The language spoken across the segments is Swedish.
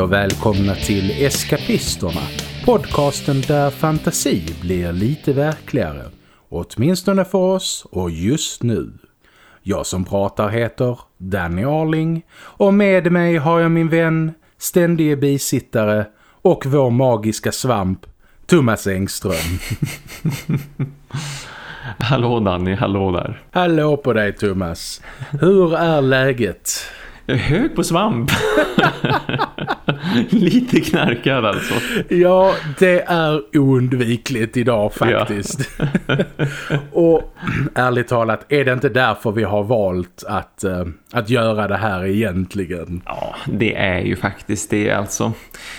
Och välkomna till Eskapisterna, podcasten där fantasi blir lite verkligare. Åtminstone för oss och just nu. Jag som pratar heter Danny Arling och med mig har jag min vän, ständige bisittare och vår magiska svamp, Thomas Engström. hallå Danny, hallå där. Hallå på dig Thomas. Hur är läget? Jag är hög på svamp. Lite knarkad alltså. Ja, det är oundvikligt idag faktiskt. Ja. och ärligt talat, är det inte därför vi har valt att, uh, att göra det här egentligen? Ja, det är ju faktiskt det alltså.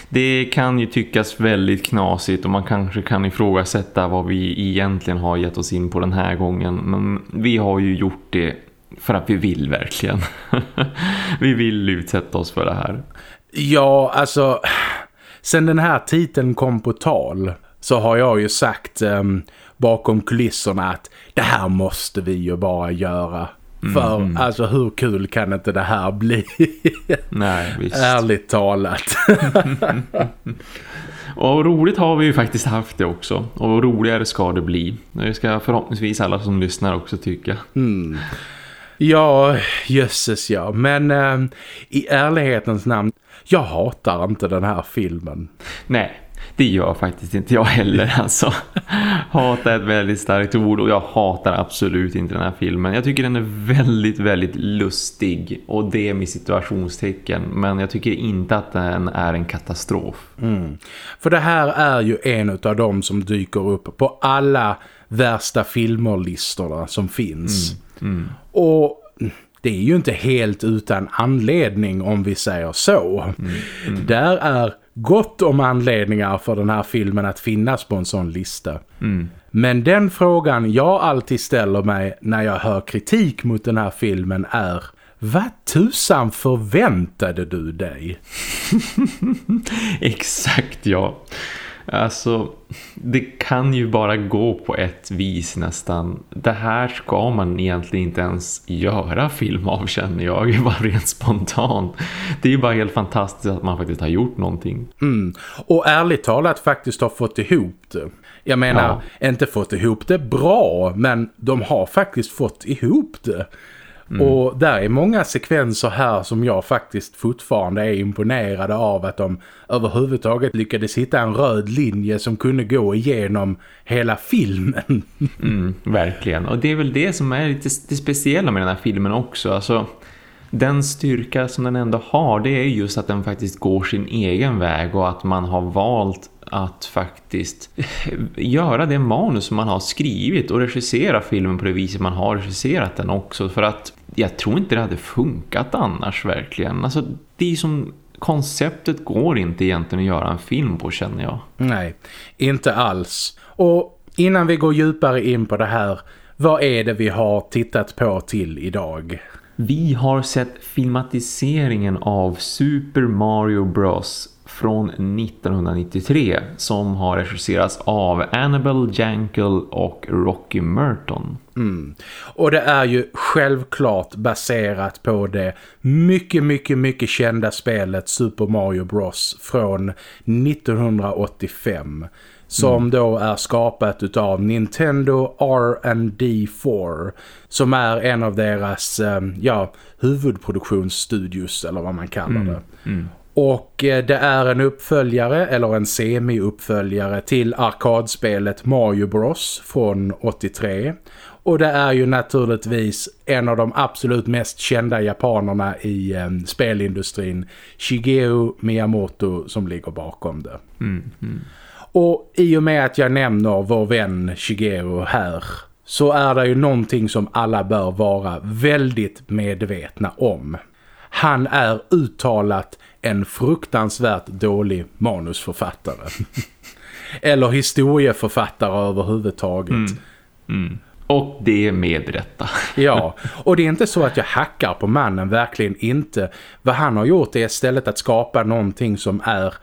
Det kan ju tyckas väldigt knasigt och man kanske kan ifrågasätta vad vi egentligen har gett oss in på den här gången. Men vi har ju gjort det för att vi vill verkligen. vi vill utsätta oss för det här. Ja, alltså... Sen den här titeln kom på tal så har jag ju sagt um, bakom kulisserna att det här måste vi ju bara göra. Mm. För alltså hur kul kan inte det här bli? Nej, visst. Ärligt talat. och roligt har vi ju faktiskt haft det också. Och roligare ska det bli. Det ska förhoppningsvis alla som lyssnar också tycka. Mm. Ja, jösses ja. Men äh, i ärlighetens namn, jag hatar inte den här filmen. Nej, det gör faktiskt inte jag heller alltså. Hata är ett väldigt starkt ord och jag hatar absolut inte den här filmen. Jag tycker den är väldigt, väldigt lustig och det är med situationstecken. Men jag tycker inte att den är en katastrof. Mm. För det här är ju en av dem som dyker upp på alla värsta filmerlistorna som finns. Mm. Mm. Och det är ju inte helt utan anledning om vi säger så. Mm, mm. Där är gott om anledningar för den här filmen att finnas på en sån lista. Mm. Men den frågan jag alltid ställer mig när jag hör kritik mot den här filmen är vad tusan förväntade du dig? Exakt, ja. Alltså, det kan ju bara gå på ett vis nästan. Det här ska man egentligen inte ens göra film av känner jag, bara rent spontant. Det är ju bara helt fantastiskt att man faktiskt har gjort någonting. Mm. Och ärligt talat faktiskt har fått ihop det. Jag menar, ja. inte fått ihop det bra, men de har faktiskt fått ihop det. Mm. Och där är många sekvenser här som jag faktiskt fortfarande är imponerade av att de överhuvudtaget lyckades hitta en röd linje som kunde gå igenom hela filmen. Mm, verkligen. Och det är väl det som är lite det speciella med den här filmen också. Alltså, den styrka som den ändå har det är just att den faktiskt går sin egen väg och att man har valt att faktiskt göra det manus som man har skrivit och regissera filmen på det viset man har regisserat den också för att jag tror inte det hade funkat annars verkligen. Alltså det är som konceptet går inte egentligen att göra en film på känner jag. Nej, inte alls. Och innan vi går djupare in på det här, vad är det vi har tittat på till idag? Vi har sett filmatiseringen av Super Mario Bros från 1993 som har regisserats av Annabelle Jankel och Rocky Merton. Mm. Och det är ju självklart baserat på det mycket, mycket, mycket kända spelet Super Mario Bros från 1985 som mm. då är skapat av Nintendo R&D 4 som är en av deras ehm, ja, huvudproduktionsstudios eller vad man kallar mm. det. Mm. Och eh, det är en uppföljare eller en semi-uppföljare till arkadspelet Mario Bros från 83. Och det är ju naturligtvis en av de absolut mest kända japanerna i eh, spelindustrin, Shigeru Miyamoto, som ligger bakom det. Mm, mm. Och i och med att jag nämner vår vän Shigeru här så är det ju någonting som alla bör vara väldigt medvetna om. Han är uttalat en fruktansvärt dålig manusförfattare. Eller historieförfattare överhuvudtaget. Mm. Mm. Och det är med rätta. ja, och det är inte så att jag hackar på mannen, verkligen inte. Vad han har gjort är istället att skapa någonting som är,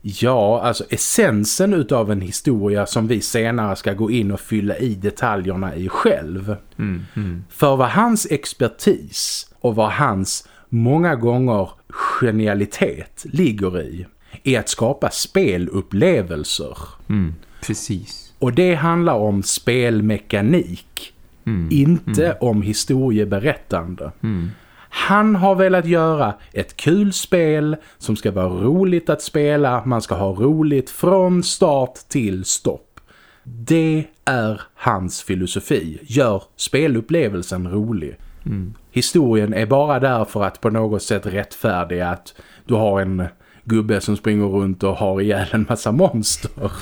ja, alltså essensen utav en historia som vi senare ska gå in och fylla i detaljerna i själv. Mm, mm. För vad hans expertis och vad hans många gånger genialitet ligger i är att skapa spelupplevelser. Mm, precis. Och det handlar om spelmekanik. Mm, inte mm, om historieberättande. mm. Han har velat göra ett kul spel som ska vara roligt att spela. Man ska ha roligt från start till stopp. Det är hans filosofi. Gör spelupplevelsen rolig. Mm. Historien är bara där för att på något sätt rättfärdiga att du har en gubbe som springer runt och har ihjäl en massa monster.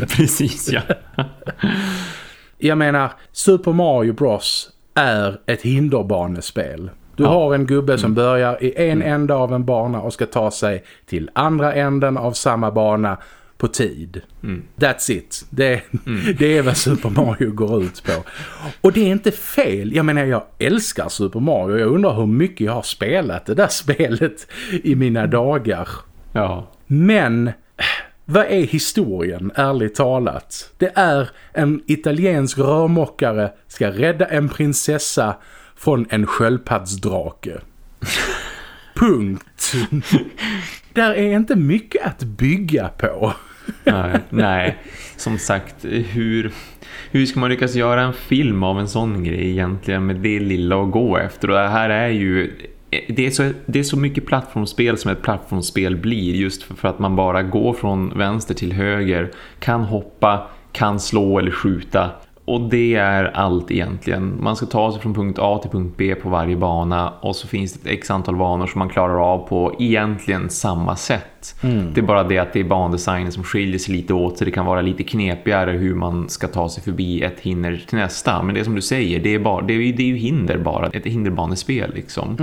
Precis, ja. Jag menar, Super Mario Bros är ett hinderbanespel. Du Ja. har en gubbe som Mm. börjar i en ända av en bana och ska ta sig till andra änden av samma bana på tid. Mm. That's it. Det, det är vad Super Mario går ut på. Och det är inte fel. Jag menar, jag älskar Super Mario. Jag undrar hur mycket jag har spelat det där spelet i mina dagar. Ja. Men vad är historien, ärligt talat? Det är en italiensk rörmokare ska rädda en prinsessa från en sköldpaddsdrake. Punkt. Där är inte mycket att bygga på. Nej, nej. Som sagt, hur, hur ska man lyckas göra en film av en sån grej egentligen med det lilla att gå efter? Och det här är ju... Det är, så, det är så mycket plattformsspel som ett plattformsspel blir just för, för att man bara går från vänster till höger, kan hoppa, kan slå eller skjuta. Och det är allt egentligen. Man ska ta sig från punkt A till punkt B på varje bana och så finns det ett x antal banor som man klarar av på egentligen samma sätt. Det är bara det att det är bandesignen som skiljer sig lite åt så det kan vara lite knepigare hur man ska ta sig förbi ett hinder till nästa. Men det som du säger, det är, bara, det är, ju- det är ju hinder bara. Ett hinderbanespel liksom.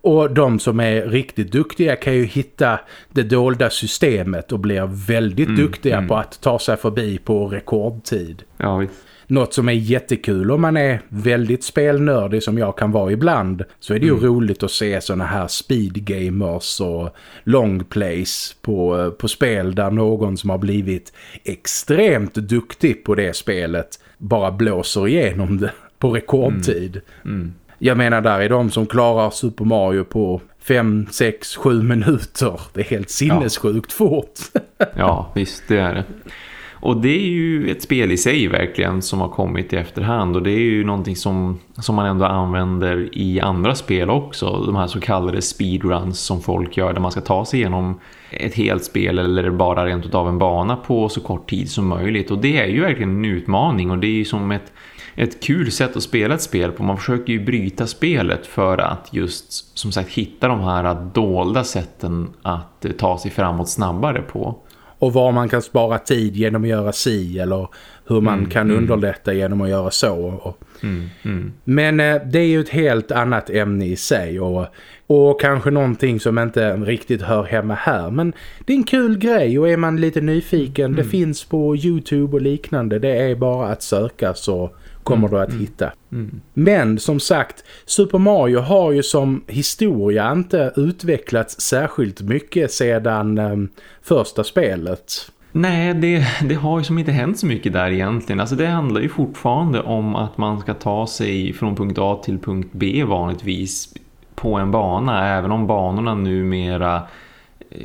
Och de som är riktigt duktiga kan ju hitta det dolda systemet och blir väldigt duktiga på att ta sig förbi på rekordtid. Ja, visst. Något som är jättekul om man är väldigt spelnördig som jag kan vara ibland så är det ju roligt att se såna här speedgamers och long plays på, på spel där någon som har blivit extremt duktig på det spelet bara blåser igenom det på rekordtid. Jag menar där är de som klarar Super Mario på 5, 6, 7 minuter. Det är helt sinnessjukt fort. Ja, visst det är det. Och det är ju ett spel i sig verkligen som har kommit i efterhand och det är ju någonting som, som man ändå använder i andra spel också. De här så kallade speedruns som folk gör där man ska ta sig igenom ett helt spel eller bara rent av en bana på så kort tid som möjligt. Och det är ju verkligen en utmaning och det är ju som ett, ett kul sätt att spela ett spel på. Man försöker ju bryta spelet för att just som sagt hitta de här dolda sätten att ta sig framåt snabbare på. Och var man kan spara tid genom att göra si eller hur man kan underlätta genom att göra så. Mm, mm. Men eh, det är ju ett helt annat ämne i sig och, och kanske någonting som inte riktigt hör hemma här. Men det är en kul grej och är man lite nyfiken, det finns på Youtube och liknande. Det är bara att söka så kommer du att hitta. Mm. Men som sagt, Super Mario har ju som historia inte utvecklats särskilt mycket sedan eh, första spelet. Nej, det, det har ju som inte hänt så mycket där egentligen. Alltså det handlar ju fortfarande om att man ska ta sig från punkt A till punkt B vanligtvis på en bana. Även om banorna numera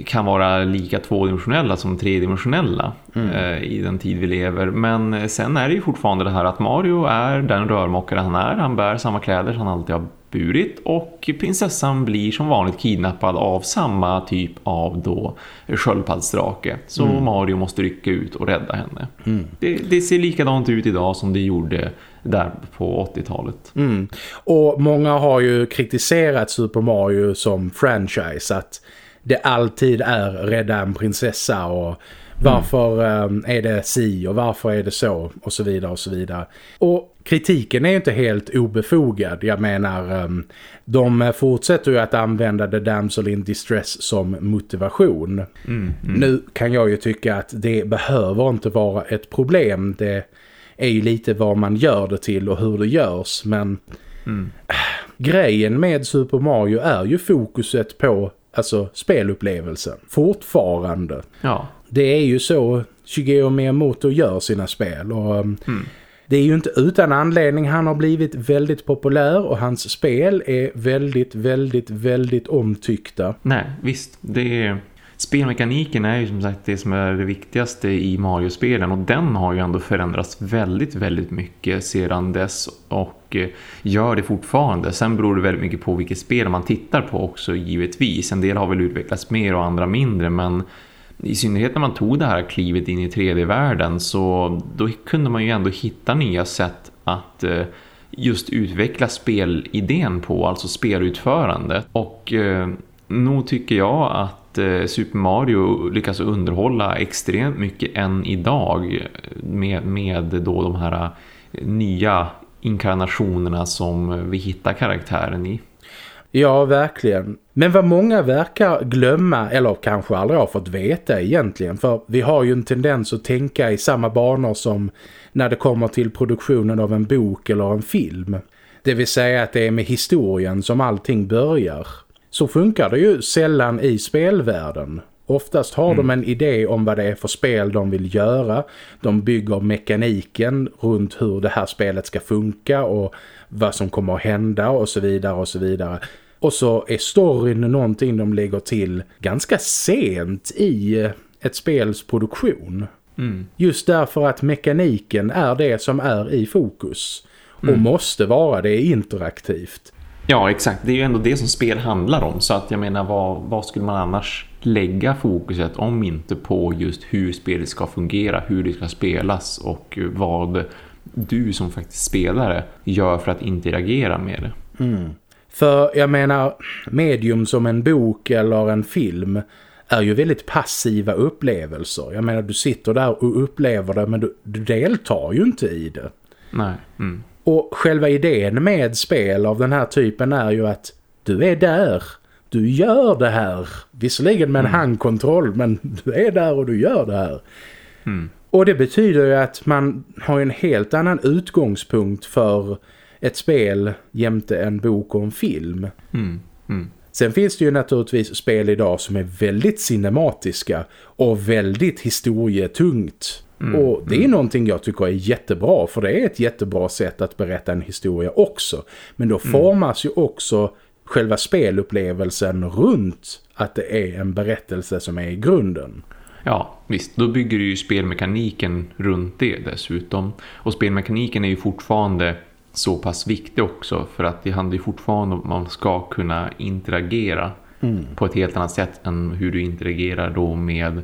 kan vara lika tvådimensionella som tredimensionella eh, i den tid vi lever. Men sen är det ju fortfarande det här att Mario är den rörmokare han är. Han bär samma kläder som han alltid har burit och prinsessan blir som vanligt kidnappad av samma typ av då sköldpaddsdrake. Så Mario måste rycka ut och rädda henne. Det, det ser likadant ut idag som det gjorde där på 80-talet. Mm. Och många har ju kritiserat Super Mario som franchise att det alltid är rädda en prinsessa och varför eh, är det si och varför är det så och så vidare och så vidare. Och kritiken är ju inte helt obefogad. Jag menar, eh, de fortsätter ju att använda The Damsel in Distress som motivation. Nu kan jag ju tycka att det behöver inte vara ett problem. Det är ju lite vad man gör det till och hur det görs. Men grejen med Super Mario är ju fokuset på alltså spelupplevelsen. Fortfarande. Ja, Det är ju så Shigeru Miyamoto gör sina spel och um, Det är ju inte utan anledning han har blivit väldigt populär och hans spel är väldigt, väldigt, väldigt omtyckta. Nej, visst. Det är... Spelmekaniken är ju som sagt det som är det viktigaste i Mario-spelen och den har ju ändå förändrats väldigt, väldigt mycket sedan dess och eh, gör det fortfarande. Sen beror det väldigt mycket på vilket spel man tittar på också givetvis. En del har väl utvecklats mer och andra mindre men i synnerhet när man tog det här klivet in i 3D-världen så då kunde man ju ändå hitta nya sätt att eh, just utveckla spelidén på, alltså spelutförande. Och eh, nog tycker jag att att eh, Super Mario lyckas underhålla extremt mycket än idag med, med då de här eh, nya inkarnationerna som vi hittar karaktären i. Ja, verkligen. Men vad många verkar glömma, eller kanske aldrig har fått veta egentligen, för vi har ju en tendens att tänka i samma banor som när det kommer till produktionen av en bok eller en film. Det vill säga att det är med historien som allting börjar. Så funkar det ju sällan i spelvärlden. Oftast har mm. de en idé om vad det är för spel de vill göra. De bygger mekaniken runt hur det här spelet ska funka och vad som kommer att hända och så vidare och så vidare. Och så är storyn någonting de lägger till ganska sent i ett spels produktion. Mm. Just därför att mekaniken är det som är i fokus. Och mm. måste vara det interaktivt. Ja, exakt. Det är ju ändå det som spel handlar om. Så att jag menar, vad, vad skulle man annars lägga fokuset om inte på just hur spelet ska fungera, hur det ska spelas och vad du som faktiskt spelare gör för att interagera med det. Mm. För jag menar, medium som en bok eller en film är ju väldigt passiva upplevelser. Jag menar, du sitter där och upplever det men du, du deltar ju inte i det. Nej. Mm. Och själva idén med spel av den här typen är ju att du är där. Du gör det här. Visserligen med en mm. handkontroll men du är där och du gör det här. Mm. Och det betyder ju att man har en helt annan utgångspunkt för ett spel jämte en bok och en film. Mm. Mm. Sen finns det ju naturligtvis spel idag som är väldigt cinematiska och väldigt historietungt. Mm. Och det är mm. någonting jag tycker är jättebra för det är ett jättebra sätt att berätta en historia också. Men då mm. formas ju också själva spelupplevelsen runt att det är en berättelse som är i grunden. Ja, visst. Då bygger du ju spelmekaniken runt det dessutom. Och spelmekaniken är ju fortfarande så pass viktig också för att det handlar ju fortfarande om att man ska kunna interagera mm. på ett helt annat sätt än hur du interagerar då med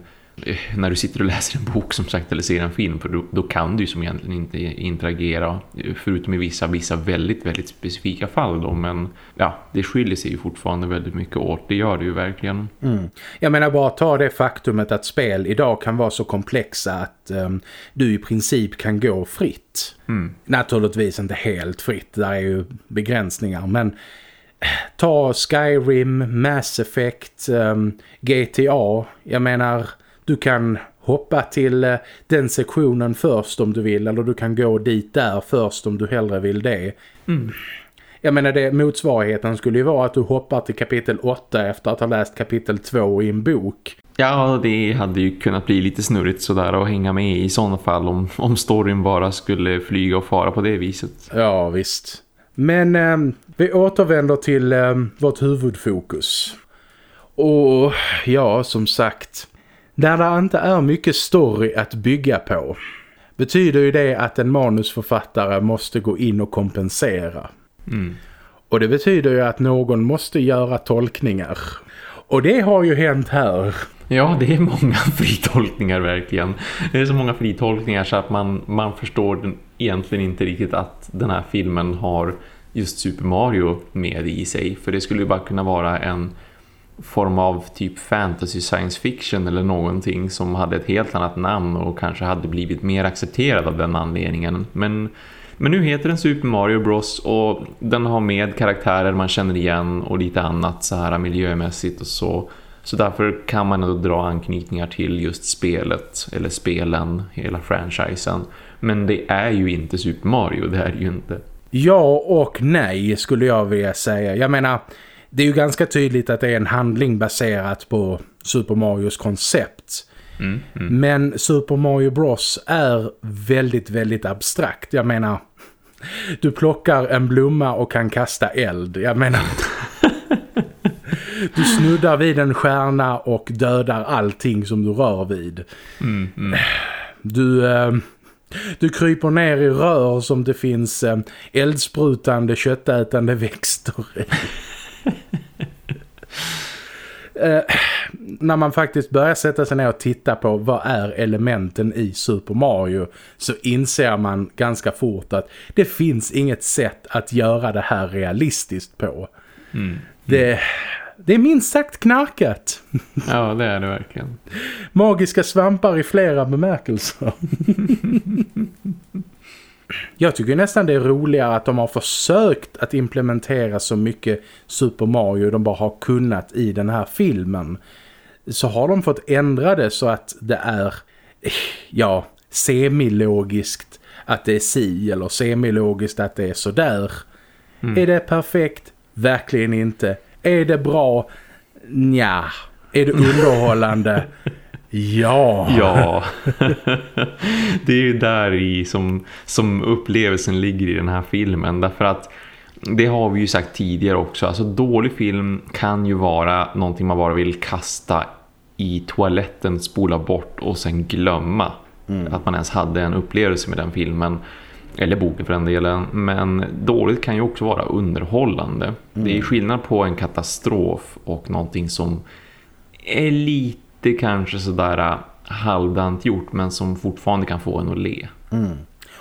när du sitter och läser en bok som sagt eller ser en film för då, då, kan du ju som egentligen inte interagera eh, förutom i vissa, vissa väldigt, väldigt specifika fall då men ja, det skiljer sig ju fortfarande väldigt mycket åt, det gör det ju verkligen. Mm. Jag menar bara ta det faktumet att spel idag kan vara så komplexa att um, du i princip kan gå fritt. Mm. Naturligtvis inte helt fritt, där är ju begränsningar men eh, ta Skyrim, Mass Effect, um, ehm, GTA, jag menar du kan hoppa till eh, den sektionen först om du vill eller du kan gå dit där först om du hellre vill det. Mm. Jag menar det motsvarigheten skulle ju vara att du hoppar till kapitel 8 efter att ha läst kapitel 2 i en bok. Ja, det hade ju kunnat bli lite snurrigt sådär och hänga med i sådana fall om, om storyn bara skulle flyga och fara på det viset. Ja, visst. Men eh, vi återvänder till eh, vårt huvudfokus. Och ja, som sagt, där det inte är mycket story att bygga på betyder ju det att en manusförfattare måste gå in och kompensera. Mm. Och det betyder ju att någon måste göra tolkningar. Och det har ju hänt här. Ja, det är många fritolkningar verkligen. Det är så många fritolkningar så att man, man förstår egentligen inte riktigt att den här filmen har just Super Mario med i sig. För det skulle ju bara kunna vara en form av typ fantasy science fiction eller någonting som hade ett helt annat namn och kanske hade blivit mer accepterad av den anledningen. Men, men nu heter den Super Mario Bros och den har med karaktärer man känner igen och lite annat så här miljömässigt och så. Så därför kan man ändå dra anknytningar till just spelet eller spelen, hela franchisen. Men det är ju inte Super Mario, det är ju inte. Ja och nej skulle jag vilja säga. Jag menar, det är ju ganska tydligt att det är en handling baserat på Super Marios koncept. Mm, mm. Men Super Mario Bros är väldigt, väldigt abstrakt. Jag menar, du plockar en blomma och kan kasta eld. Jag menar... du snuddar vid en stjärna och dödar allting som du rör vid. Mm, mm. Du... Eh, du kryper ner i rör som det finns eh, eldsprutande, köttätande växter i. eh, när man faktiskt börjar sätta sig ner och titta på vad är elementen i Super Mario så inser man ganska fort att det finns inget sätt att göra det här realistiskt på. Mm. Mm. Det, det är minst sagt knarkat. Ja, det är det verkligen. Magiska svampar i flera bemärkelser. Jag tycker nästan det är roligare att de har försökt att implementera så mycket Super Mario de bara har kunnat i den här filmen. Så har de fått ändra det så att det är, ja, semilogiskt att det är si eller semilogiskt att det är så där. Mm. Är det perfekt? Verkligen inte. Är det bra? Nja. Är det underhållande? Ja. Ja. det är ju där i som, som upplevelsen ligger i den här filmen. Därför att det har vi ju sagt tidigare också. Alltså dålig film kan ju vara någonting man bara vill kasta i toaletten, spola bort och sen glömma. Mm. Att man ens hade en upplevelse med den filmen. Eller boken för den delen. Men dåligt kan ju också vara underhållande. Mm. Det är skillnad på en katastrof och någonting som är lite kanske sådär äh, halvdant gjort. Men som fortfarande kan få en att le. Mm.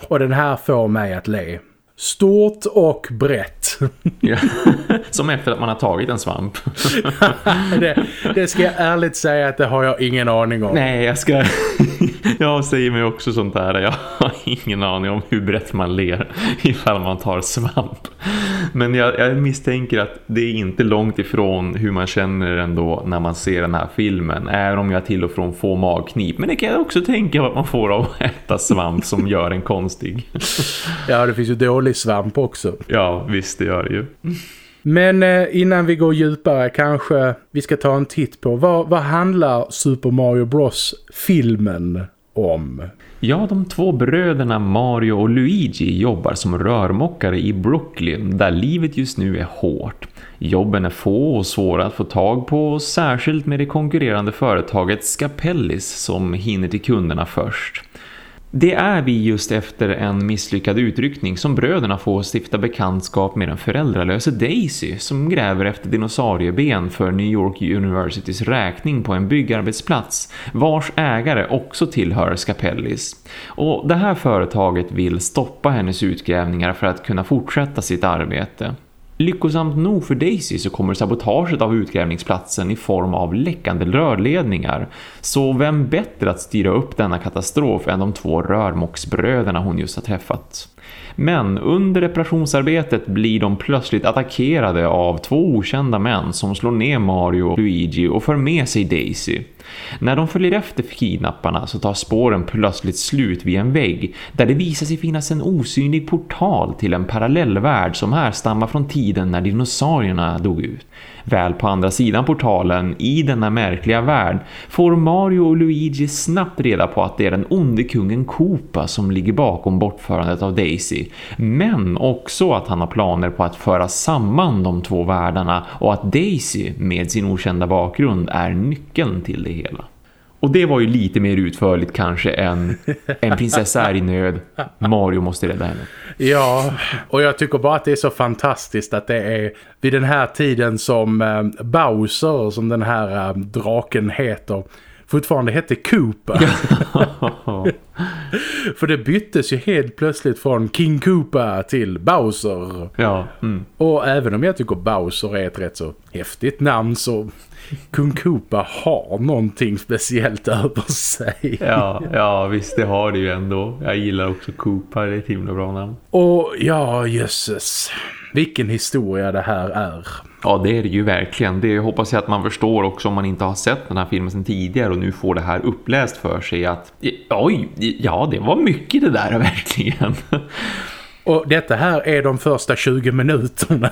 Och den här får mig att le. Stort och brett. Ja. Som efter att man har tagit en svamp. det, det, ska jag ärligt säga att det har jag ingen aning om. Nej, jag ska... jag säger mig också sånt här. Jag har ingen aning om hur brett man ler ifall man tar svamp. Men jag, jag misstänker att det är inte långt ifrån hur man känner ändå när man ser den här filmen. Även om jag till och från får magknip. Men det kan jag också tänka att man får av att äta svamp som gör en konstig. ja, det finns ju dålig svamp också. Ja, visst det gör det ju. Men eh, innan vi går djupare kanske vi ska ta en titt på vad, vad handlar Super Mario Bros filmen om? Ja, de två bröderna Mario och Luigi jobbar som rörmockare i Brooklyn där livet just nu är hårt. Jobben är få och svåra att få tag på, särskilt med det konkurrerande företaget Scapellis som hinner till kunderna först. Det är vi just efter en misslyckad utryckning som bröderna får stifta bekantskap med den föräldralöse Daisy som gräver efter dinosaurieben för New York Universitys räkning på en byggarbetsplats vars ägare också tillhör Scapellis. Och det här företaget vill stoppa hennes utgrävningar för att kunna fortsätta sitt arbete. Lyckosamt nog för Daisy så kommer sabotaget av utgrävningsplatsen i form av läckande rörledningar. Så vem bättre att styra upp denna katastrof än de två rörmocksbröderna hon just har träffat? Men under reparationsarbetet blir de plötsligt attackerade av två okända män som slår ner Mario och Luigi och för med sig Daisy. När de följer efter kidnapparna så tar spåren plötsligt slut vid en vägg där det visar sig finnas en osynlig portal till en parallellvärld som härstammar från tiden när dinosaurierna dog ut. Väl på andra sidan portalen, i denna märkliga värld, får Mario och Luigi snabbt reda på att det är den onde kungen Koopa som ligger bakom bortförandet av Daisy. Men också att han har planer på att föra samman de två världarna och att Daisy med sin okända bakgrund är nyckeln till det hela. Och det var ju lite mer utförligt kanske än en prinsessa är i nöd. Mario måste rädda henne. Ja, och jag tycker bara att det är så fantastiskt att det är vid den här tiden som eh, Bowser, som den här eh, draken heter, fortfarande hette Koopa. För det byttes ju helt plötsligt från King Koopa till Bowser. Ja. Mm. Och även om jag tycker Bowser är ett rätt så häftigt namn så Kung Koopa har någonting speciellt över sig. Ja, ja visst det har det ju ändå. Jag gillar också Koopa, det är ett himla bra namn. Och ja, jösses. Vilken historia det här är. Ja, det är det ju verkligen. Det hoppas jag att man förstår också om man inte har sett den här filmen sedan tidigare och nu får det här uppläst för sig att oj, ja det var mycket det där verkligen. Och detta här är de första 20 minuterna.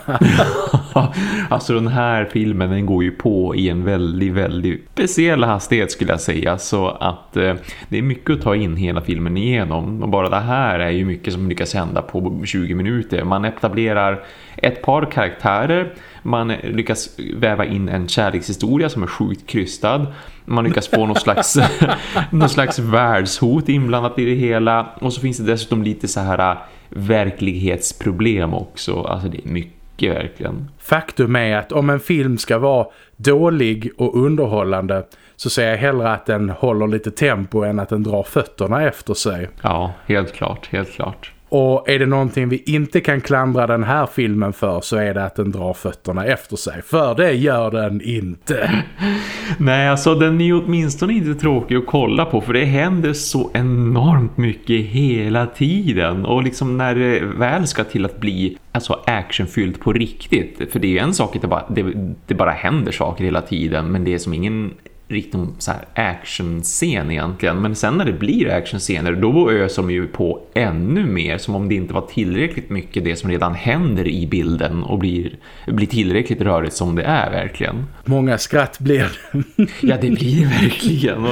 alltså den här filmen den går ju på i en väldigt, väldigt speciell hastighet skulle jag säga. Så att eh, det är mycket att ta in hela filmen igenom. Och bara det här är ju mycket som lyckas hända på 20 minuter. Man etablerar ett par karaktärer. Man lyckas väva in en kärlekshistoria som är sjukt krystad. Man lyckas få någon slags, någon slags världshot inblandat i det hela. Och så finns det dessutom lite så här verklighetsproblem också. Alltså det är mycket verkligen. Faktum är att om en film ska vara dålig och underhållande så säger jag hellre att den håller lite tempo än att den drar fötterna efter sig. Ja, helt klart, helt klart. Och är det någonting vi inte kan klandra den här filmen för så är det att den drar fötterna efter sig. För det gör den inte. Nej, alltså den är ju åtminstone inte tråkig att kolla på för det händer så enormt mycket hela tiden. Och liksom när det väl ska till att bli alltså actionfyllt på riktigt. För det är ju en sak att det bara, det, det bara händer saker hela tiden men det är som ingen riktigt så här actionscen egentligen. Men sen när det blir actionscener då öser de ju på ännu mer som om det inte var tillräckligt mycket det som redan händer i bilden och blir, blir tillräckligt rörigt som det är verkligen. Många skratt blir ja, det blir verkligen.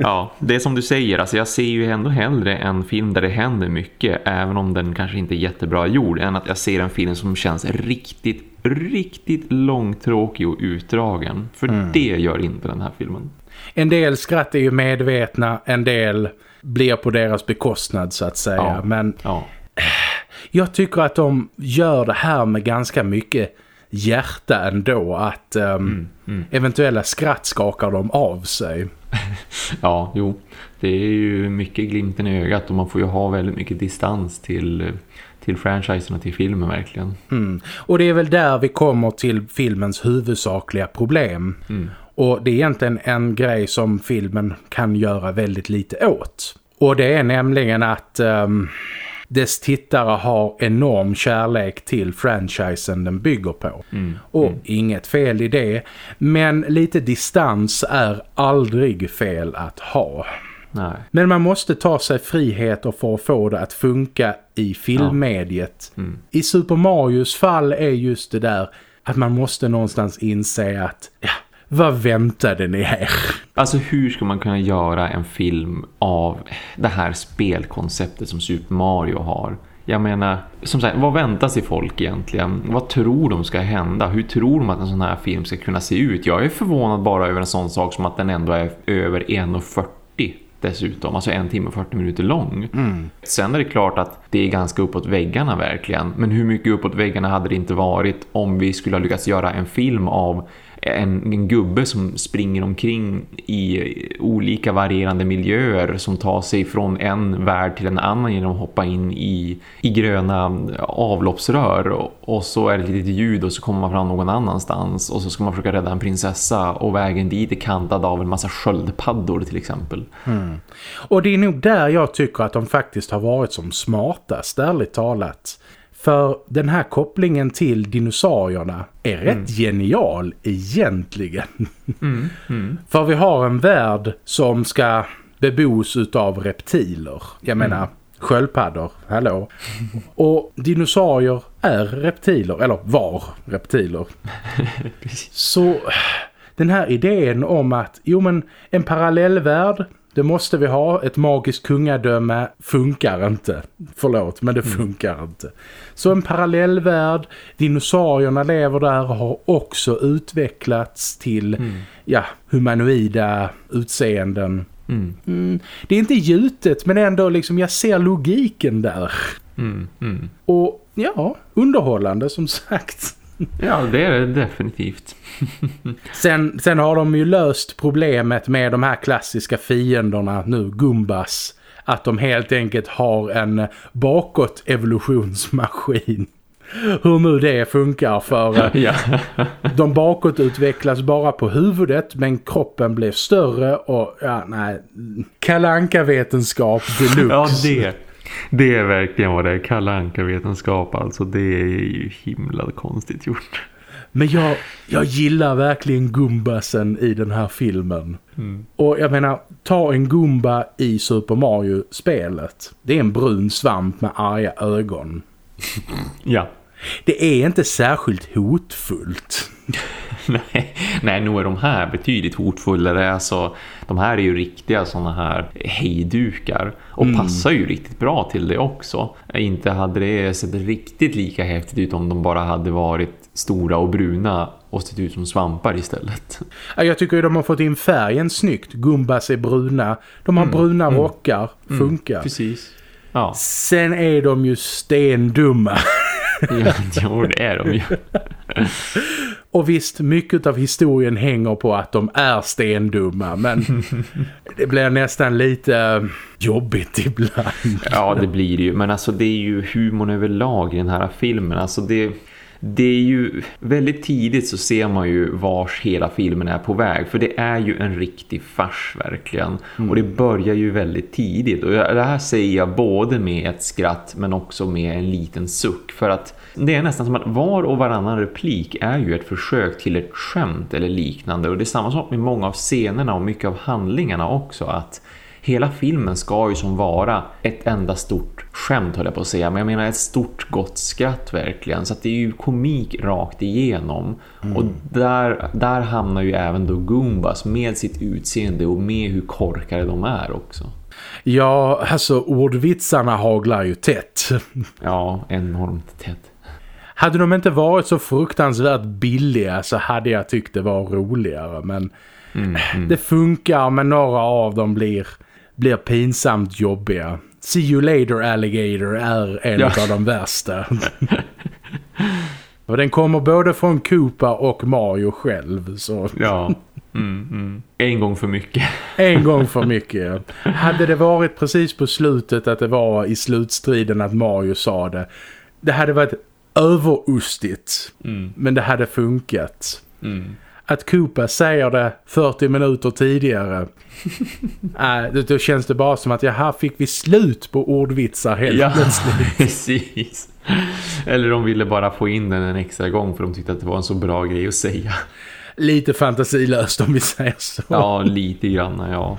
ja, det är som du säger, alltså jag ser ju ändå hellre en film där det händer mycket även om den kanske inte är jättebra gjord än att jag ser en film som känns riktigt riktigt långtråkig och utdragen. För mm. det gör inte den här filmen. En del skratt är ju medvetna, en del blir på deras bekostnad så att säga. Ja. Men ja. jag tycker att de gör det här med ganska mycket hjärta ändå. Att um, mm. Mm. eventuella skratt skakar de av sig. ja, jo. Det är ju mycket glimten i ögat och man får ju ha väldigt mycket distans till till franchisen och till filmen verkligen. Mm. Och det är väl där vi kommer till filmens huvudsakliga problem. Mm. Och det är egentligen en grej som filmen kan göra väldigt lite åt. Och det är nämligen att um, dess tittare har enorm kärlek till franchisen den bygger på. Mm. Och mm. inget fel i det. Men lite distans är aldrig fel att ha. Nej. Men man måste ta sig friheter för att få det att funka i filmmediet. Ja. Mm. I Super Marios fall är just det där att man måste någonstans inse att ja, vad väntade ni här? Alltså hur ska man kunna göra en film av det här spelkonceptet som Super Mario har? Jag menar, som sagt, vad väntar sig folk egentligen? Vad tror de ska hända? Hur tror de att en sån här film ska kunna se ut? Jag är förvånad bara över en sån sak som att den ändå är över 1,40 dessutom, alltså en timme och 40 minuter lång. Mm. Sen är det klart att det är ganska uppåt väggarna verkligen, men hur mycket uppåt väggarna hade det inte varit om vi skulle ha lyckats göra en film av en, en gubbe som springer omkring i olika varierande miljöer som tar sig från en värld till en annan genom att hoppa in i, i gröna avloppsrör och, och så är det ett litet ljud och så kommer man fram någon annanstans och så ska man försöka rädda en prinsessa och vägen dit är kantad av en massa sköldpaddor till exempel. Mm. Och det är nog där jag tycker att de faktiskt har varit som smartast, ärligt talat. För den här kopplingen till dinosaurierna är rätt mm. genial egentligen. Mm. Mm. För vi har en värld som ska bebos av reptiler. Jag menar mm. sköldpaddor, hallå. Och dinosaurier är reptiler, eller var reptiler. Så den här idén om att, jo men en parallellvärld det måste vi ha. Ett magiskt kungadöme funkar inte. Förlåt, men det mm. funkar mm. inte. Så en parallellvärld. Dinosaurierna lever där och har också utvecklats till mm. ja, humanoida utseenden. Mm. Mm. Det är inte gjutet men ändå liksom jag ser logiken där. Mm, och ja, underhållande som sagt. Ja, det är det definitivt. sen, sen har de ju löst problemet med de här klassiska fienderna nu, Gumbas. Att de helt enkelt har en bakåt evolutionsmaskin. Hur nu det funkar för eh, ja. de bakåt utvecklas bara på huvudet men kroppen blev större och ja nej kalanka vetenskap deluxe. Ja det det är verkligen vad det är. Kalla anka-vetenskap alltså. Det är ju himla konstigt gjort. Men jag, jag gillar verkligen Gumbasen i den här filmen. Mm. Och jag menar, ta en Gumba i Super Mario-spelet. Det är en brun svamp med arga ögon. ja. Det är inte särskilt hotfullt. nej, nej, nog är de här betydligt hotfullare. Alltså, de här är ju riktiga sådana här hejdukar. Och mm. passar ju riktigt bra till det också. Inte hade det sett riktigt lika häftigt ut om de bara hade varit stora och bruna och sett ut som svampar istället. Jag tycker de har fått in färgen snyggt. Gumbas är bruna. De har mm. bruna mm. rockar. Mm. Funkar. Mm. Precis. Ja. Sen är de ju stendumma. ja, jo, det är de ju. Och visst, mycket av historien hänger på att de är stendumma, men det blir nästan lite eh, jobbigt ibland. Ja, det blir det ju. Men alltså det är ju humorn överlag i den här filmen. Alltså det det är ju väldigt tidigt så ser man ju vars hela filmen är på väg. För det är ju en riktig fars verkligen. Mm. Och det börjar ju väldigt tidigt. Och det här säger jag både med ett skratt men också med en liten suck. För att det är nästan som att var och varannan replik är ju ett försök till ett skämt eller liknande. Och det är samma sak med många av scenerna och mycket av handlingarna också. Att hela filmen ska ju som vara ett enda stort skämt höll jag på att säga. Men jag menar ett stort gott skratt verkligen. Så att det är ju komik rakt igenom. Mm. Och där, där hamnar ju även då Goombas med sitt utseende och med hur korkade de är också. Ja, alltså ordvitsarna haglar ju tätt. Ja, enormt tätt. Hade de inte varit så fruktansvärt billiga så hade jag tyckt det var roligare. Men mm, mm. det funkar men några av dem blir, blir pinsamt jobbiga. See you later alligator är en ja. av de värsta. och den kommer både från Koopa och Mario själv. Så. Ja, mm, mm. en gång för mycket. en gång för mycket. Hade det varit precis på slutet att det var i slutstriden att Mario sa det. Det hade varit överustigt. Mm. Men det hade funkat. Att Koopa säger det 40 minuter tidigare. äh, då, känns det bara som att här fick vi slut på ordvitsar helt ja, plötsligt. precis. Eller de ville bara få in den en extra gång för de tyckte att det var en så bra grej att säga. Lite fantasilöst om vi säger så. Ja, lite grann, ja.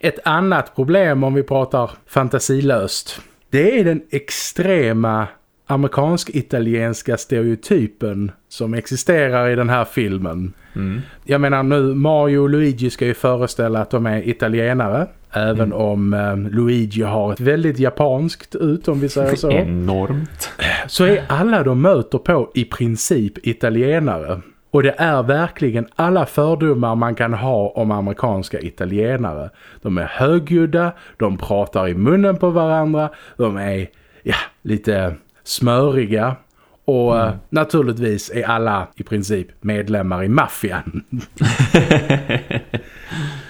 Ett annat problem om vi pratar fantasilöst. Det är den extrema amerikansk-italienska stereotypen som existerar i den här filmen. Mm. Jag menar nu, Mario och Luigi ska ju föreställa att de är italienare. Även mm. om eh, Luigi har ett väldigt japanskt ut om vi säger så. Enormt. Så är alla de möter på i princip italienare. Och det är verkligen alla fördomar man kan ha om amerikanska italienare. De är högljudda, de pratar i munnen på varandra, de är ja, lite smöriga och mm. Eh, naturligtvis är alla i princip medlemmar i maffian.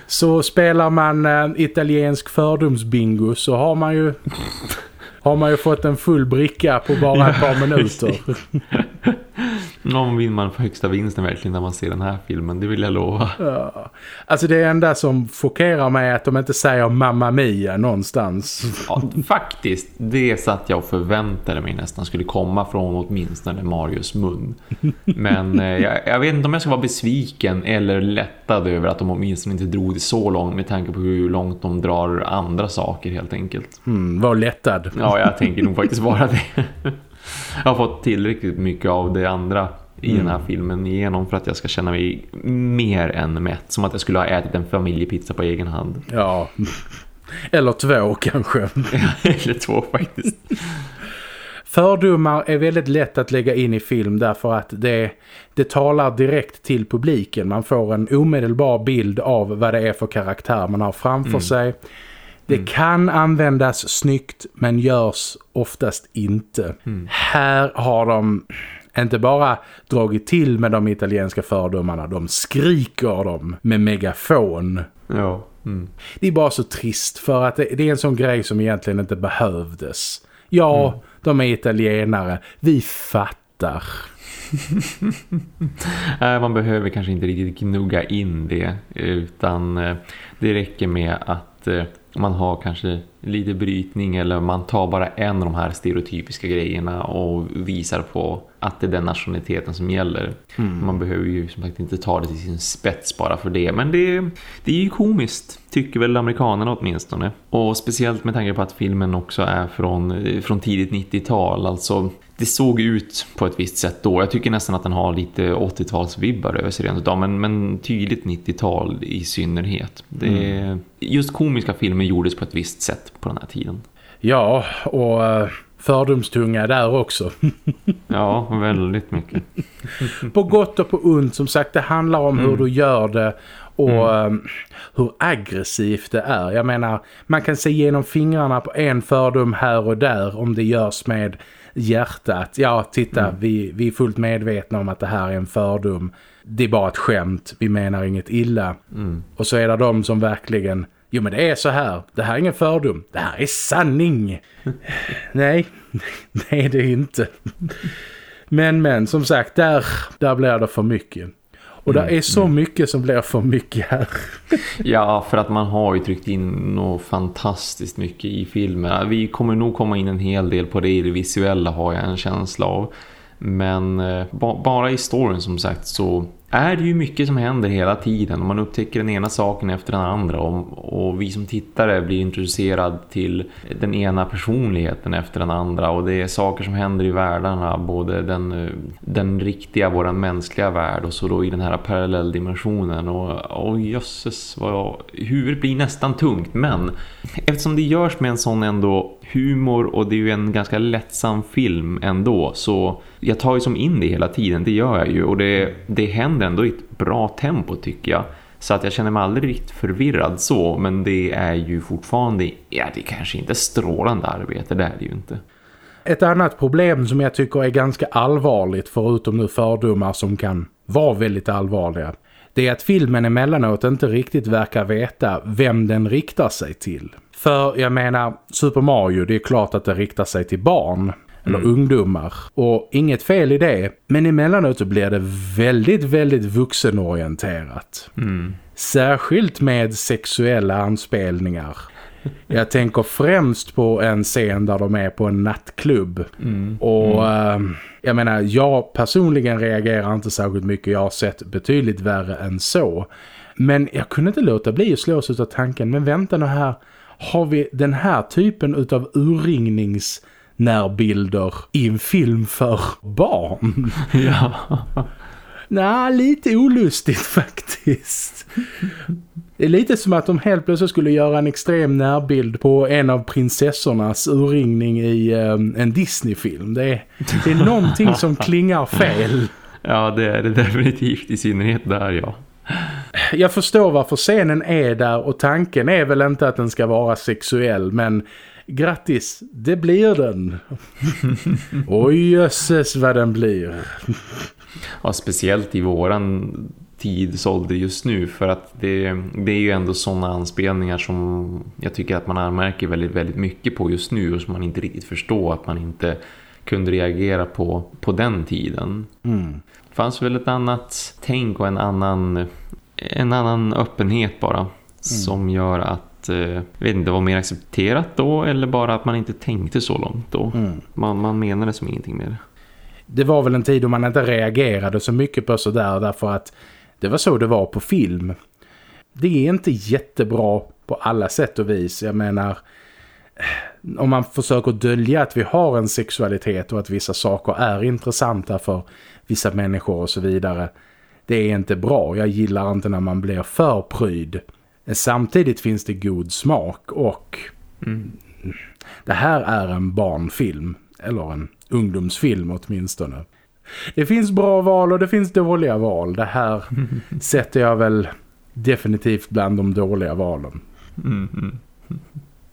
så spelar man äh, italiensk fördomsbingo så har man ju har man ju fått en full bricka på bara ett par minuter. Någon man få högsta vinsten verkligen när man ser den här filmen, det vill jag lova. Ja. Alltså det enda som chockerar mig är att de inte säger Mamma Mia någonstans. Ja, faktiskt, det satt jag och förväntade mig nästan skulle komma från åtminstone Marios mun. Men eh, jag, jag, vet inte om jag ska vara besviken eller lättad över att de åtminstone inte drog det så långt med tanke på hur långt de drar andra saker helt enkelt. Mm, var lättad. Ja, jag tänker nog faktiskt vara det. Jag har fått tillräckligt mycket av det andra i mm. den här mm. filmen igenom för att jag ska känna mig mer än mätt. Som att jag skulle ha ätit en familjepizza på egen hand. Ja, eller två kanske. eller två faktiskt. Fördomar är väldigt lätt att lägga in i film därför att det, det talar direkt till publiken. Man får en omedelbar bild av vad det är för karaktär man har framför mm. sig. Det mm. kan användas snyggt men görs oftast inte. Mm. Här har de inte bara dragit till med de italienska fördomarna, de skriker dem med megafon. Ja. Mm. Det är bara så trist för att det, är en sån grej som egentligen inte behövdes. Ja, mm. de är italienare. Vi fattar. Man behöver kanske inte riktigt gnugga in det utan eh, det räcker med att eh, man har kanske lite brytning eller man tar bara en av de här stereotypiska grejerna och visar på att det är den nationaliteten som gäller. Mm. Man behöver ju som sagt inte ta det till sin spets bara för det. Men det, det är ju komiskt, tycker väl amerikanerna åtminstone. Och speciellt med tanke på att filmen också är från, från tidigt 90-tal. Alltså det såg ut på ett visst sätt då. Jag tycker nästan att den har lite 80-talsvibbar över sig rent idag, men, men tydligt 90-tal i synnerhet. Det, mm. Just komiska filmer gjordes på ett visst sätt på den här tiden. Ja, och uh, fördomstunga där också. ja, väldigt mycket. på gott och på ont, som sagt, det handlar om mm. hur du gör det och mm. um, hur aggressivt det är. Jag menar, man kan se genom fingrarna på en fördom här och där om det görs med hjärtat. Ja, titta, mm. vi, vi är fullt medvetna om att det här är en fördom. Det är bara ett skämt, vi menar inget illa. Mm. Och så är det de som verkligen, jo men det är så här, det här är ingen fördom, det här är sanning. Nej, det är det inte. men men, som sagt, där, där blir det för mycket. Och det mm, är så mm. mycket som blir för mycket här. ja, för att man har ju tryckt in något fantastiskt mycket i filmen. Vi kommer nog komma in en hel del på det i det visuella har jag en känsla av. Men eh, bara i storyn som sagt så är det ju mycket som händer hela tiden. Man upptäcker den ena saken efter den andra. Och, och, vi som tittare blir introducerad till den ena personligheten efter den andra. Och det är saker som händer i världarna. Både den, den riktiga, våran mänskliga värld. Och så då i den här parallelldimensionen. Och, och jösses, vad, huvudet blir nästan tungt. Men eftersom det görs med en sån ändå humor och det är ju en ganska lättsam film ändå så jag tar ju som in det hela tiden, det gör jag ju och det, det händer ändå i ett bra tempo tycker jag. Så att jag känner mig aldrig riktigt förvirrad så, men det är ju fortfarande, ja det är kanske inte strålande arbete, det är det ju inte. Ett annat problem som jag tycker är ganska allvarligt, förutom nu fördomar som kan vara väldigt allvarliga, det är att filmen emellanåt inte riktigt verkar veta vem den riktar sig till. För jag menar, Super Mario, det är klart att det riktar sig till barn eller mm. ungdomar. Och inget fel i det, men emellanåt så blir det väldigt, väldigt vuxenorienterat. Mm. Särskilt med sexuella anspelningar. Jag tänker främst på en scen där de är på en nattklubb. Mm. Och äh, jag menar, jag personligen reagerar inte särskilt mycket. Jag har sett betydligt värre än så. Men jag kunde inte låta bli att slås av tanken. Men vänta nu här, har vi den här typen utav urringnings närbilder i en film för barn. Ja. Nej, lite olustigt faktiskt. Det är lite som att de helt plötsligt skulle göra en extrem närbild på en av prinsessornas urringning i um, en Disney-film. Det är, det är någonting som klingar fel. Ja, det är det definitivt i synnerhet där, ja. Jag förstår varför scenen är där och tanken är väl inte att den ska vara sexuell men grattis, det blir den. Oj jösses vad den blir. Ja, speciellt i våran tidsålder just nu för att det, det är ju ändå sådana anspelningar som jag tycker att man anmärker väldigt, väldigt mycket på just nu och som man inte riktigt förstår att man inte kunde reagera på på den tiden. Mm. Det fanns väl ett annat tänk och en annan, en annan öppenhet bara mm. som gör att eh, vet inte, var mer accepterat då eller bara att man inte tänkte så långt då. Mm. Man, man menade som ingenting mer. Det var väl en tid då man inte reagerade så mycket på sådär därför att det var så det var på film. Det är inte jättebra på alla sätt och vis. Jag menar, om man försöker dölja att vi har en sexualitet och att vissa saker är intressanta för vissa människor och så vidare. Det är inte bra. Jag gillar inte när man blir för pryd. Samtidigt finns det god smak och mm. det här är en barnfilm, eller en ungdomsfilm åtminstone. Det finns bra val och det finns dåliga val. Det här sätter jag väl definitivt bland de dåliga valen. Mm, mm.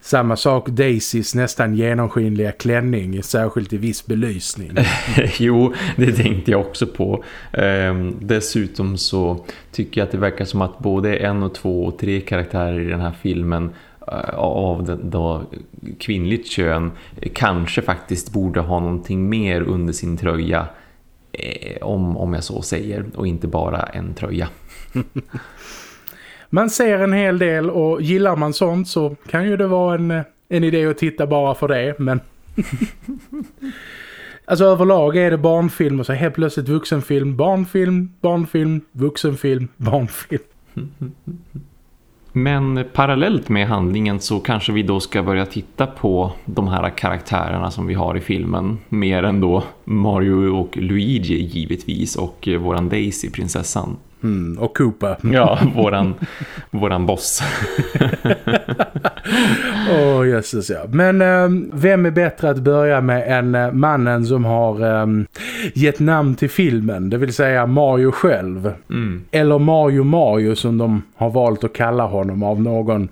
Samma sak Daisys nästan genomskinliga klänning, särskilt i viss belysning. jo, det tänkte jag också på. Ehm, dessutom så tycker jag att det verkar som att både en och två och tre karaktärer i den här filmen av den då kvinnligt kön kanske faktiskt borde ha någonting mer under sin tröja eh, om, om jag så säger och inte bara en tröja. man ser en hel del och gillar man sånt så kan ju det vara en, en idé att titta bara för det, men... alltså överlag är det barnfilm och så helt plötsligt vuxenfilm, barnfilm, barnfilm, vuxenfilm, barnfilm. Men parallellt med handlingen så kanske vi då ska börja titta på de här karaktärerna som vi har i filmen. Mer än då Mario och Luigi givetvis och eh, våran Daisy, prinsessan. Mm, och Koopa. Ja, våran, våran boss. Åh, oh, jösses ja. Men um, vem är bättre att börja med än uh, mannen som har um, gett namn till filmen? Det vill säga Mario själv. Mm. Eller Mario Mario som de har valt att kalla honom av någon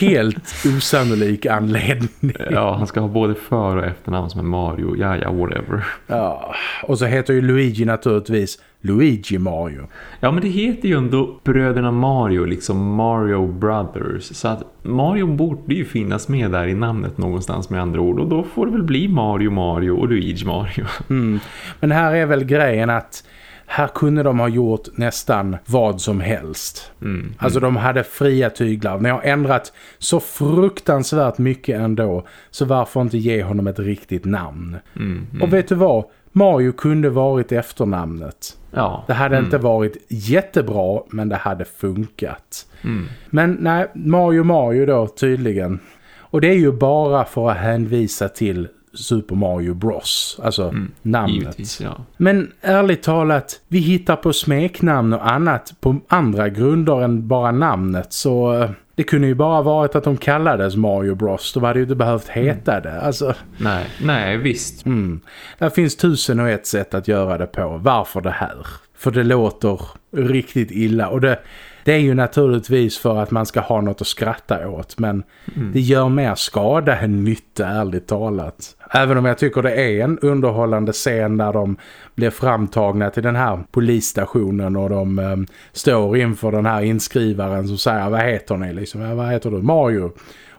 helt osannolik anledning. Ja, han ska ha både för- och efternamn som är Mario. Ja, ja, whatever. Ja, och så heter ju Luigi naturligtvis Luigi Mario. Ja men det heter ju ändå bröderna Mario, liksom Mario Brothers. Så att Mario borde ju finnas med där i namnet någonstans med andra ord. Och då får det väl bli Mario Mario och Luigi Mario. Mm. Men här är väl grejen att här kunde de ha gjort nästan vad som helst. Mm, mm. Alltså de hade fria tyglar. När jag ändrat så fruktansvärt mycket ändå så varför inte ge honom ett riktigt namn? Mm, mm. och vet du vad? Mario kunde varit efternamnet. Ja. Det hade mm. inte varit jättebra men det hade funkat. Mm. Men nej, Mario Mario då tydligen. Och det är ju bara för att hänvisa till Super Mario Bros. Alltså mm, namnet. Ja. Men ärligt talat, vi hittar på smeknamn och annat på andra grunder än bara namnet. Så eh, det kunde ju bara varit att de kallades Mario Bros. De hade ju inte behövt heta mm. det. Alltså, nej, nej, visst. Mm. Det finns tusen och ett sätt att göra det på. Varför det här? För det låter riktigt illa. Och det, det är ju naturligtvis för att man ska ha något att skratta åt. Men mm. det gör mer skada än nytta, ärligt talat. Även om jag tycker det är en underhållande scen där de blir framtagna till den här polisstationen och de eh, står inför den här inskrivaren som säger vad heter ni? Liksom, vad heter du? Mario.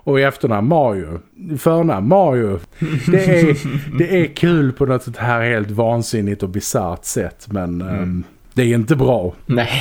Och i efternamn Mario. Förnamn Mario. Det är, det är kul på något sånt här helt vansinnigt och bizart sätt. Men mm. um, det är inte bra. Nej.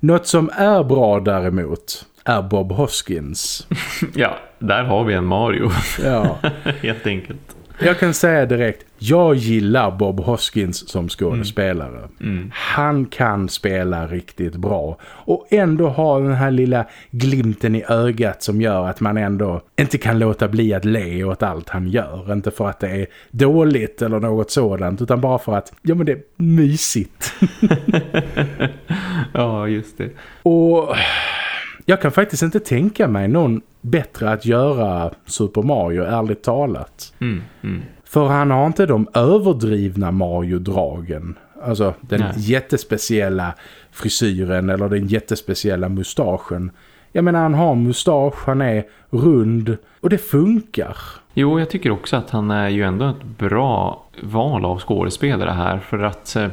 Något som är bra däremot är Bob Hoskins. ja, där har vi en Mario. ja. Helt enkelt. Jag kan säga direkt, jag gillar Bob Hoskins som skådespelare. Mm. Mm. Han kan spela riktigt bra. Och ändå ha den här lilla glimten i ögat som gör att man ändå inte kan låta bli att le åt allt han gör. Inte för att det är dåligt eller något sådant utan bara för att, ja men det är mysigt. ja, just det. Och jag kan faktiskt inte tänka mig någon bättre att göra Super Mario, ärligt talat. Mm, mm. För han har inte de överdrivna Mario-dragen. Alltså den Nej. jättespeciella frisyren eller den jättespeciella mustaschen. Jag menar han har mustasch, han är rund och det funkar. Jo, jag tycker också att han är ju ändå ett bra val av skådespelare här för att eh,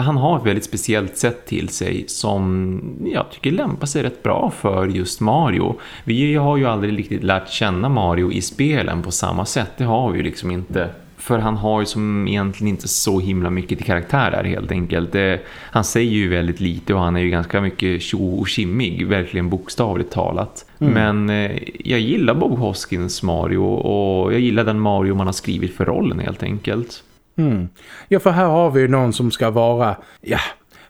han har ett väldigt speciellt sätt till sig som jag tycker lämpar sig rätt bra för just Mario. Vi har ju aldrig riktigt lärt känna Mario i spelen på samma sätt. Det har vi ju liksom inte. För han har ju som egentligen inte så himla mycket till karaktär där helt enkelt. Det, han säger ju väldigt lite och han är ju ganska mycket tjo och kimmig, verkligen bokstavligt talat. Mm. Men eh, jag gillar Bob Hoskins Mario och jag gillar den Mario man har skrivit för rollen helt enkelt. Mm. Ja, för här har vi någon som ska vara, ja,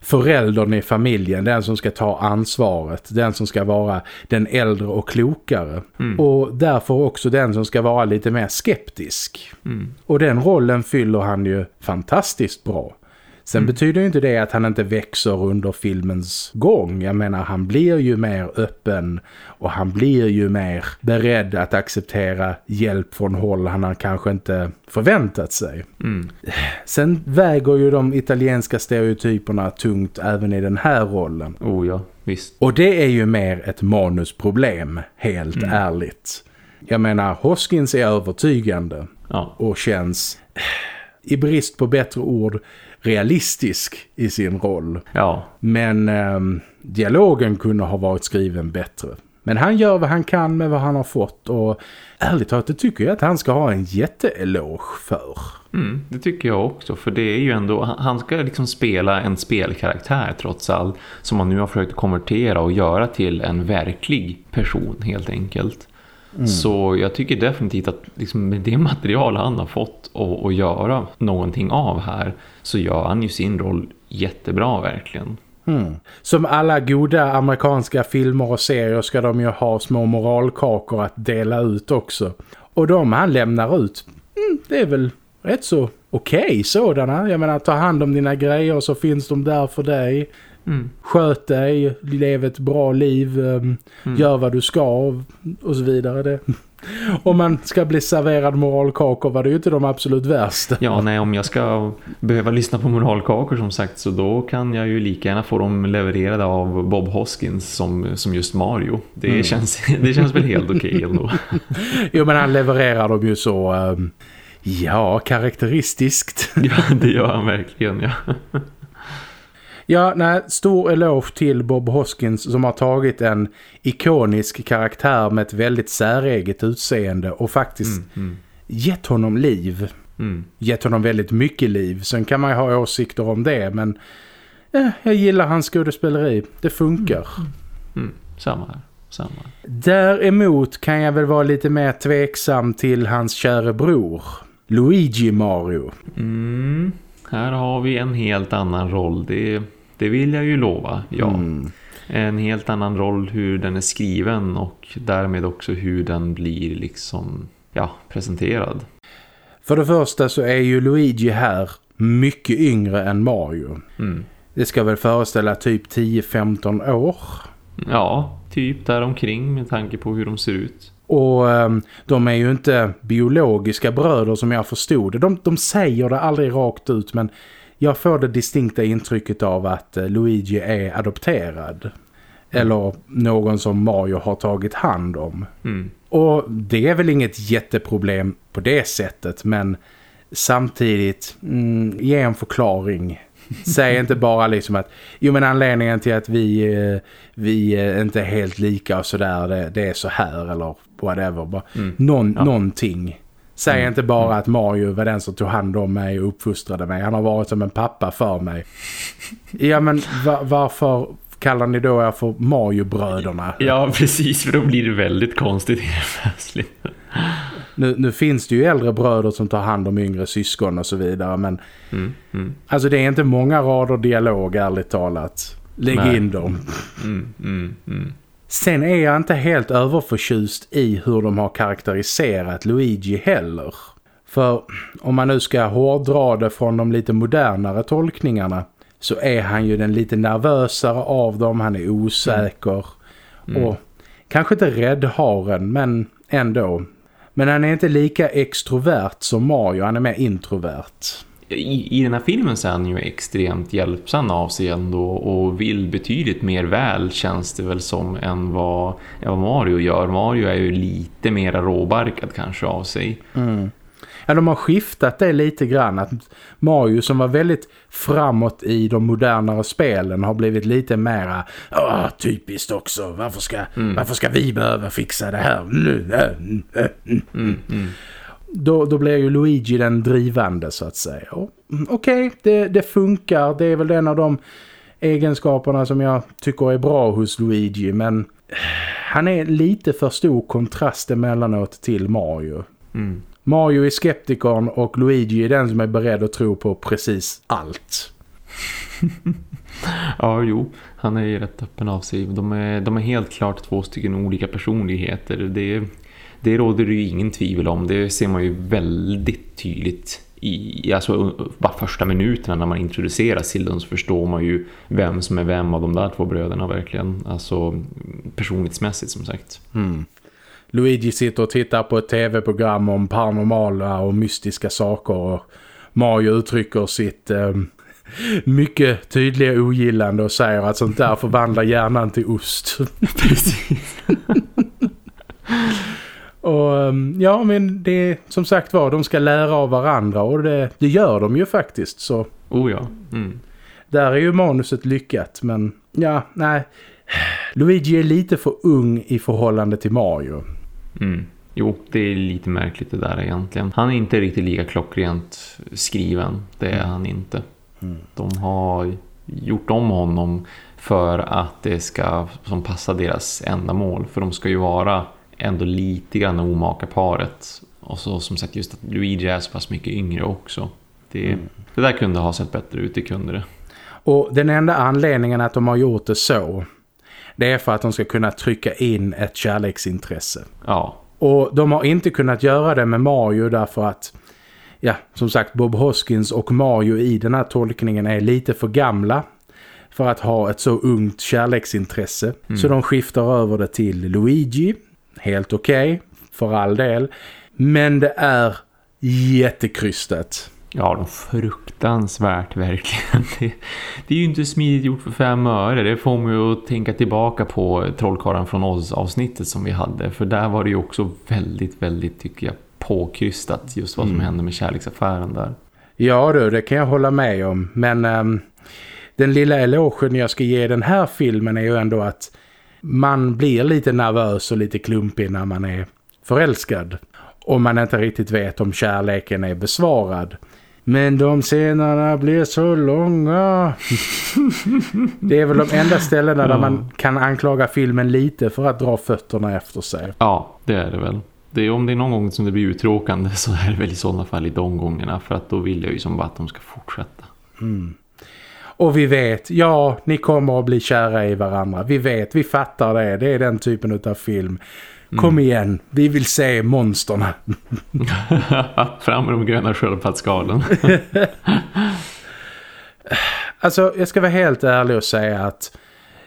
föräldern i familjen, den som ska ta ansvaret, den som ska vara den äldre och klokare. Mm. Och därför också den som ska vara lite mer skeptisk. Mm. Och den rollen fyller han ju fantastiskt bra. Sen mm. betyder ju inte det att han inte växer under filmens gång. Jag menar, han blir ju mer öppen och han blir ju mer beredd att acceptera hjälp från håll han har kanske inte förväntat sig. Mm. Sen väger ju de italienska stereotyperna tungt även i den här rollen. Oh ja, visst. Och det är ju mer ett manusproblem, helt mm. ärligt. Jag menar, Hoskins är övertygande ja. och känns i brist på bättre ord realistisk i sin roll. Ja. Men eh, dialogen kunde ha varit skriven bättre. Men han gör vad han kan med vad han har fått och ärligt talat det tycker jag att han ska ha en jätteeloge för. Mm, det tycker jag också för det är ju ändå, han ska liksom spela en spelkaraktär trots allt som han nu har försökt konvertera och göra till en verklig person helt enkelt. Mm. Så jag tycker definitivt att liksom, med det material han har fått att, att göra någonting av här så gör han ju sin roll jättebra verkligen. Mm. Som alla goda amerikanska filmer och serier ska de ju ha små moralkakor att dela ut också. Och de han lämnar ut, mm, det är väl rätt så okej okay, sådana. Jag menar, ta hand om dina grejer så finns de där för dig. Mm. Sköt dig, lev ett bra liv, um, mm. gör vad du ska och så vidare. Det. Om man ska bli serverad moralkakor var det ju inte de absolut värsta. Ja, nej, om jag ska behöva lyssna på moralkakor som sagt så då kan jag ju lika gärna få dem levererade av Bob Hoskins som, som just Mario. Det, mm. känns, det känns väl helt okej okay ändå. jo, men han levererar dem ju så... Um, ja, karaktäristiskt. ja, det gör han verkligen, ja. Ja, nej, stor eloge till Bob Hoskins som har tagit en ikonisk karaktär med ett väldigt säreget utseende och faktiskt mm, mm. gett honom liv. Mm. Gett honom väldigt mycket liv. Sen kan man ju ha åsikter om det, men eh, jag gillar hans skådespeleri. Det funkar. Mm, mm. mm. Samma här. Samma. Däremot kan jag väl vara lite mer tveksam till hans kära bror. Luigi Mario. Mm. Här har vi en helt annan roll. Det är det vill jag ju lova, ja. Mm. En helt annan roll hur den är skriven och därmed också hur den blir liksom, ja, presenterad. För det första så är ju Luigi här mycket yngre än Mario. Mm. Det ska väl föreställa typ 10-15 år. Ja, typ däromkring med tanke på hur de ser ut. Och um, de är ju inte biologiska bröder som jag förstod det. De, de säger det aldrig rakt ut men jag får det distinkta intrycket av att eh, Luigi är adopterad. Eller någon som Mario har tagit hand om. Mm. Och det är väl inget jätteproblem på det sättet. Men samtidigt, mm, ge en förklaring. Säg inte bara liksom att jo men anledningen till att vi, eh, vi inte är helt lika och sådär det, det är så här eller whatever. Bara mm. Någon, ja. Någonting. Säg mm. inte bara att Mario var den som tog hand om mig och uppfostrade mig. Han har varit som en pappa för mig. Ja, men va varför kallar ni då er för Mario-bröderna? Ja, precis. För då blir det väldigt konstigt plötsligt. Nu, nu finns det ju äldre bröder som tar hand om yngre syskon och så vidare. Men mm, mm. alltså det är inte många rader dialog, ärligt talat. Lägg Nej. in dem. Mm, mm, mm. Sen är jag inte helt överförtjust i hur de har karaktäriserat Luigi heller. För om man nu ska hårdra det från de lite modernare tolkningarna så är han ju den lite nervösare av dem. Han är osäker mm. och kanske inte rädd haren men ändå. Men han är inte lika extrovert som Mario, han är mer introvert i, i den här filmen så är han ju extremt hjälpsam av sig ändå och vill betydligt mer väl känns det väl som än vad, vad Mario gör. Mario är ju lite mer råbarkad kanske av sig. Mm. Ja, de har skiftat det lite grann. Att Mario som var väldigt framåt i de modernare spelen har blivit lite mera Åh, typiskt också. Varför ska, mm. varför ska vi behöva fixa det här nu? Mm, mm, mm då, då blir ju Luigi den drivande så att säga. Mm, okej, okay, det, det funkar. Det är väl en av de egenskaperna som jag tycker är bra hos Luigi. Men han är lite för stor kontrast emellanåt till Mario. Mm. Mario är skeptikern och Luigi är den som är beredd att tro på precis allt. ja, jo. Han är ju rätt öppen av sig. De är, de är helt klart två stycken olika personligheter. Det är det råder det ju ingen tvivel om. Det ser man ju väldigt tydligt i alltså, bara första minuterna när man introducerar Silden så förstår man ju vem som är vem av de där två bröderna verkligen. Alltså personlighetsmässigt som sagt. Mm. Luigi sitter och tittar på ett tv-program om paranormala och mystiska saker och Mario uttrycker sitt eh, mycket tydliga ogillande och säger att sånt där förvandlar hjärnan till ost. Precis. Och ehm, ja, men det som sagt var, de ska lära av varandra och det, det gör de ju faktiskt. Så. Oh ja. Mm. Där är ju manuset lyckat, men ja, nej. Luigi är lite för ung i förhållande till Mario. Mm. Jo, det är lite märkligt det där egentligen. Han är inte riktigt lika klockrent skriven. Det är han inte. Mm. De har gjort om honom för att det ska som passa deras ändamål. För de ska ju vara ändå lite grann omaka paret. Och så som sagt just att Luigi är så pass mycket yngre också. Det, mm. det där kunde ha sett bättre ut, det kunde det. Och den enda anledningen att de har gjort det så det är för att de ska kunna trycka in ett kärleksintresse. Ja. Och de har inte kunnat göra det med Mario därför att ja, som sagt Bob Hoskins och Mario i den här tolkningen är lite för gamla för att ha ett så ungt kärleksintresse. Mm. Så de skiftar över det till Luigi. Helt okej, okay, för all del. Men det är jättekrystat. Ja, de fruktansvärt verkligen. Det, det, är ju inte smidigt gjort för fem öre. Det får mig att tänka tillbaka på Trollkarlen från oss avsnittet som vi hade. För där var det ju också väldigt, väldigt tycker jag påkrystat just vad som mm. hände med kärleksaffären där. Ja du, det kan jag hålla med om. Men um, den lilla elogen jag ska ge den här filmen är ju ändå att man blir lite nervös och lite klumpig när man är förälskad. Om man inte riktigt vet om kärleken är besvarad. Men de scenerna blir så långa. det är väl de enda ställena där man kan anklaga filmen lite för att dra fötterna efter sig. Ja, det är det väl. Det är, om det är någon gång som det blir uttråkande så är det väl i sådana fall i de gångerna. För att då vill jag ju som bara att de ska fortsätta. Mm. Och vi vet, ja, ni kommer att bli kära i varandra. Vi vet, vi fattar det. Det är den typen av film. Kom mm. igen, vi vill se monsterna. Fram med de gröna sköldpaddsskalen. alltså, jag ska vara helt ärlig och säga att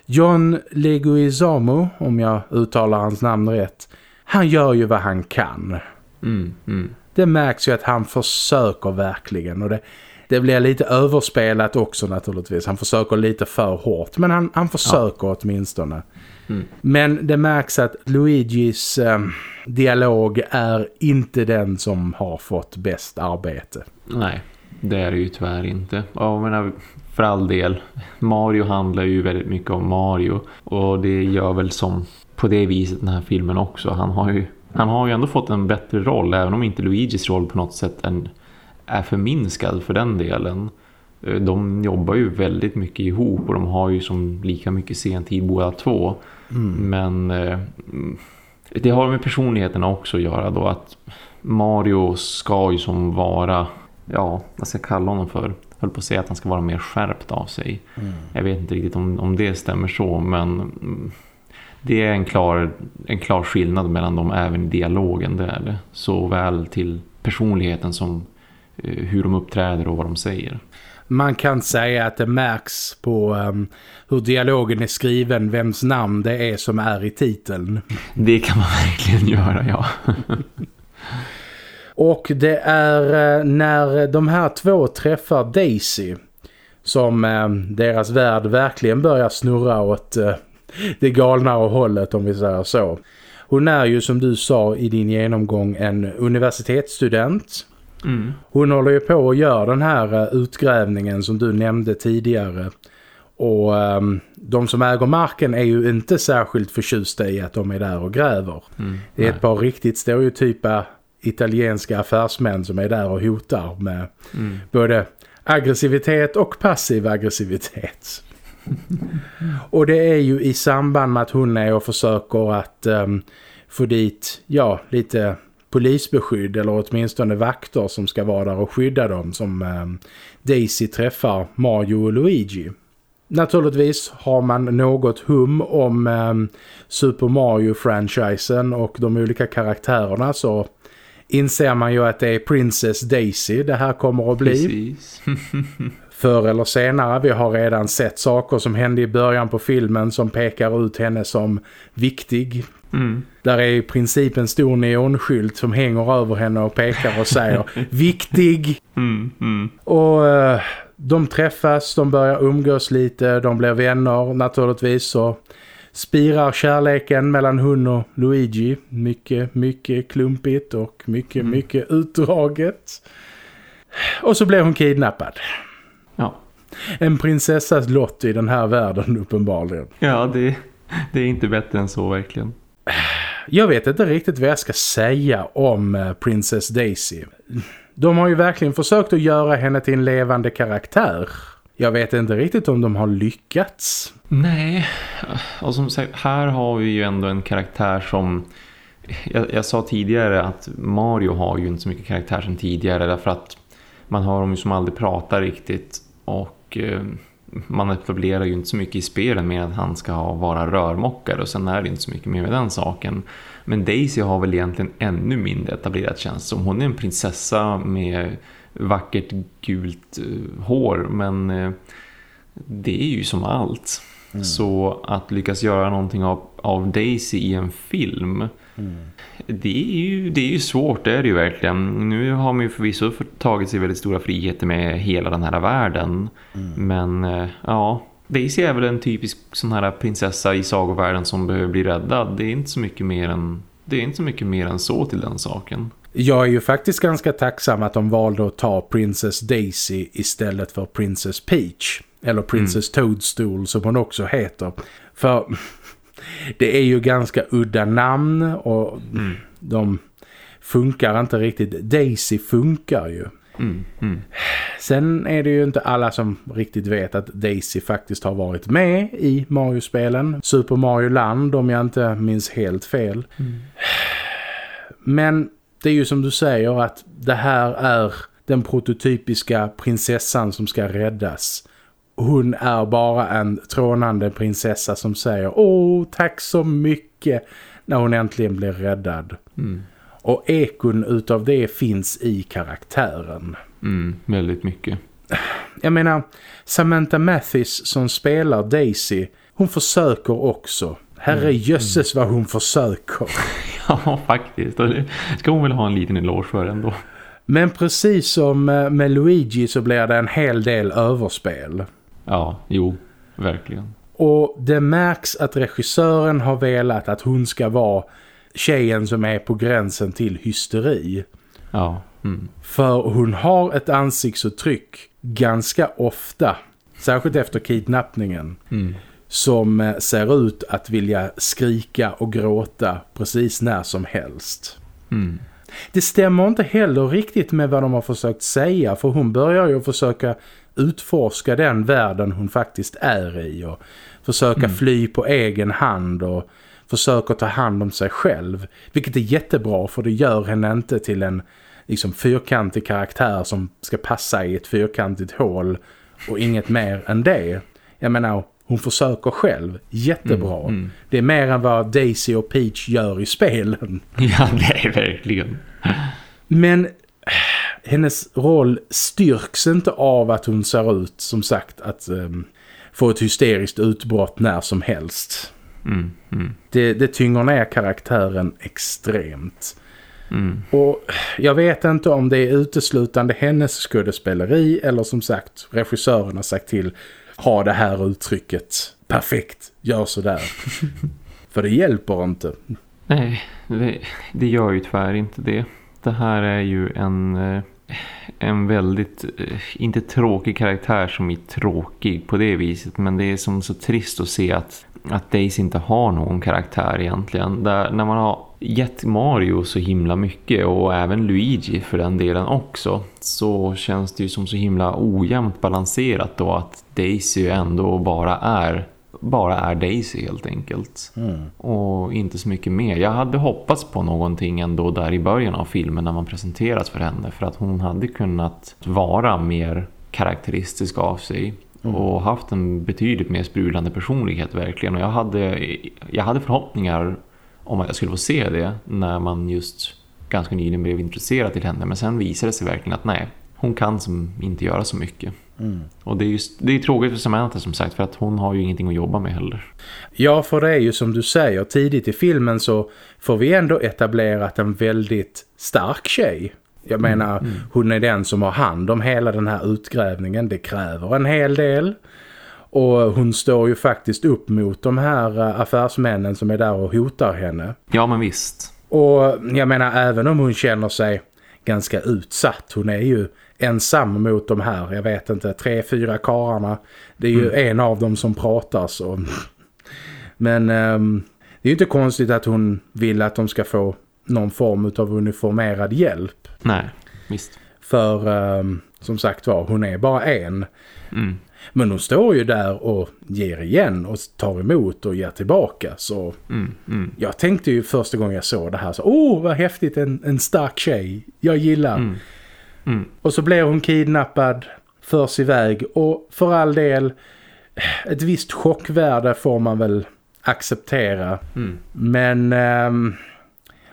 John Leguizamo, om jag uttalar hans namn rätt, han gör ju vad han kan. Mm, mm. Det märks ju att han försöker verkligen och det, det blir lite överspelat också naturligtvis. Han försöker lite för hårt men han, han försöker ja. åtminstone. Mm. Men det märks att Luigis eh, dialog är inte den som har fått bäst arbete. Nej, det är det ju tyvärr inte. Ja, men eh, för all del, Mario handlar ju väldigt mycket om Mario. Och det gör väl som på det viset den här filmen också. Han har ju, han har ju ändå fått en bättre roll, även om inte Luigis roll på något sätt än är förminskad för den delen. Eh, de jobbar ju väldigt mycket ihop och de har ju som lika mycket sentid båda två. Mm. Men eh, det har med personligheten också att göra då att Mario ska ju som vara, ja vad ska jag kalla honom för? Höll på att säga att han ska vara mer skärpt av sig. Mm. Jag vet inte riktigt om, om det stämmer så men mm, det är en klar, en klar skillnad mellan dem även i dialogen det är det. Såväl till personligheten som hur de uppträder och vad de säger man kan säga att det märks på um, hur dialogen är skriven, vems namn det är som är i titeln. Det kan man verkligen göra, ja. Och det är uh, när de här två träffar Daisy som uh, deras värld verkligen börjar snurra åt uh, det galnare hållet om vi säger så. Hon är ju som du sa i din genomgång en universitetsstudent Mm. Hon håller ju på att göra den här uh, utgrävningen som du nämnde tidigare. Och um, de som äger marken är ju inte särskilt förtjusta i att de är där och gräver. Mm. Det är ett par riktigt stereotypa italienska affärsmän som är där och hotar med mm. både aggressivitet och passiv aggressivitet. och det är ju i samband med att hon är och försöker att um, få dit, ja, lite polisbeskydd eller åtminstone vakter som ska vara där och skydda dem som eh, Daisy träffar Mario och Luigi. Naturligtvis har man något hum om eh, Super Mario-franchisen och de olika karaktärerna så inser man ju att det är Princess Daisy det här kommer att bli. Förr eller senare, vi har redan sett saker som hände i början på filmen som pekar ut henne som viktig Mm. Där är i princip en stor neonskylt som hänger över henne och pekar och säger viktig. Mm, mm. Och uh, de träffas, de börjar umgås lite, de blir vänner naturligtvis så spirar kärleken mellan hon och Luigi. Mycket, mycket klumpigt och mycket, mm. mycket utdraget. Och så blir hon kidnappad. En prinsessas lott i den här världen uppenbarligen. Ja, det, det är inte bättre än så verkligen. Jag vet inte riktigt vad jag ska säga om eh, Princess Daisy. De har ju verkligen försökt att göra henne till en levande karaktär. Jag vet inte riktigt om de har lyckats. Nej, och som sagt, här har vi ju ändå en karaktär som jag, jag, sa tidigare att Mario har ju inte så mycket karaktär som tidigare därför att man har dem ju som aldrig pratar riktigt och eh, man etablerar ju inte så mycket i spelen med att han ska vara rörmockare och sen är det inte så mycket mer med den saken. Men Daisy har väl egentligen ännu mindre etablerat känns som. Hon är en prinsessa med vackert gult eh, hår men eh, det är ju som allt. Mm. Så att lyckas göra någonting av, av Daisy i en film mm. det, är ju, det är ju svårt, det är det ju verkligen. Nu har man ju förvisso tagit sig väldigt stora friheter med hela den här världen. Mm. Men eh, ja, Daisy är väl en typisk sån här prinsessa i sagovärlden som behöver bli räddad. Det är inte så mycket mer än, det är inte så mycket mer än så till den saken. Jag är ju faktiskt ganska tacksam att de valde att ta Princess Daisy istället för Princess Peach. Eller Princess mm. Toadstool som hon också heter. För det är ju ganska udda namn och mm. de funkar inte riktigt. Daisy funkar ju. Mm, mm. Sen är det ju inte alla som riktigt vet att Daisy faktiskt har varit med i Mario-spelen. Super Mario Land om jag inte minns helt fel. Mm. Men det är ju som du säger att det här är den prototypiska prinsessan som ska räddas. Hon är bara en trånande prinsessa som säger Åh, tack så mycket när hon äntligen blir räddad. Mm. Och ekon utav det finns i karaktären. Mm, väldigt mycket. Jag menar, Samantha Mathis som spelar Daisy, hon försöker också. Herre mm. jösses vad hon försöker. ja, faktiskt. Det ska hon väl ha en liten eloge för ändå. Men precis som eh, med Luigi så blir det en hel del överspel. Ja, jo, verkligen. Och det märks att regissören har velat att hon ska vara tjejen som är på gränsen till hysteri. Ja. Mm. För hon har ett ansiktsuttryck ganska ofta, särskilt efter kidnappningen, mm. som eh, ser ut att vilja skrika och gråta precis när som helst. Mm. Det stämmer inte heller riktigt med vad de har försökt säga för hon börjar ju försöka utforska den världen hon faktiskt är i och försöka mm. fly på egen hand och försöker ta hand om sig själv. Vilket är jättebra för det gör henne inte till en liksom fyrkantig karaktär som ska passa i ett fyrkantigt hål och inget mer än det. Jag menar, hon försöker själv. Jättebra. Mm, mm. Det är mer än vad Daisy och Peach gör i spelen. Ja, det är verkligen. Men hennes roll styrks inte av att hon ser ut, som sagt, att um, få ett hysteriskt utbrott när som helst. Mm, mm. Det, det tynger ner karaktären extremt. Mm. Och jag vet inte om det är uteslutande hennes skådespeleri eller som sagt regissören har sagt till ha det här uttrycket. Perfekt, gör sådär. För det hjälper inte. Nej, det, det gör ju tyvärr inte det. Det här är ju en, eh, en väldigt, eh, inte tråkig karaktär som är tråkig på det viset. Men det är som så trist att se att, att Daisy inte har någon karaktär egentligen. Där, när man har gett Mario så himla mycket och även Luigi för den delen också så känns det ju som så himla ojämnt balanserat då att Daisy ändå bara är bara är Daisy helt enkelt. Mm. Och inte så mycket mer. Jag hade hoppats på någonting ändå där i början av filmen när man presenteras för henne. För att hon hade kunnat vara mer karaktäristisk av sig. Mm. Och haft en betydligt mer sprudlande personlighet verkligen. Och jag hade, jag hade förhoppningar om att jag skulle få se det när man just ganska nyligen blev intresserad till henne. Men sen visade det sig verkligen att nej, hon kan som inte göra så mycket. Mm. Och det är, just, det är tråkigt för Samantha som sagt för att hon har ju ingenting att jobba med heller. Ja, för det är ju som du säger, tidigt i filmen så får vi ändå etablerat en väldigt stark tjej. Jag mm. menar, mm. hon är den som har hand om hela den här utgrävningen. Det kräver en hel del. Och hon står ju faktiskt upp mot de här eh, affärsmännen som är där och hotar henne. Ja, men visst. Och jag menar, även om hon känner sig ganska utsatt. Hon är ju ensam mot de här, jag vet inte, tre, fyra kararna. Det är ju mm. en av dem som pratar så. Men um, det är ju inte konstigt att hon vill att de ska få någon form av uniformerad hjälp. Nej, visst. För um, som sagt var, hon är bara en. Mm. Men hon står ju där och ger igen och tar emot och ger tillbaka. Så Mm, mm, jag tänkte ju första gången jag såg det här så, åh vad häftigt, en, en stark tjej. Jag gillar. mm, mm. Och så blir hon kidnappad, förs iväg och för all del, ett visst chockvärde får man väl acceptera. Mm. Men eh,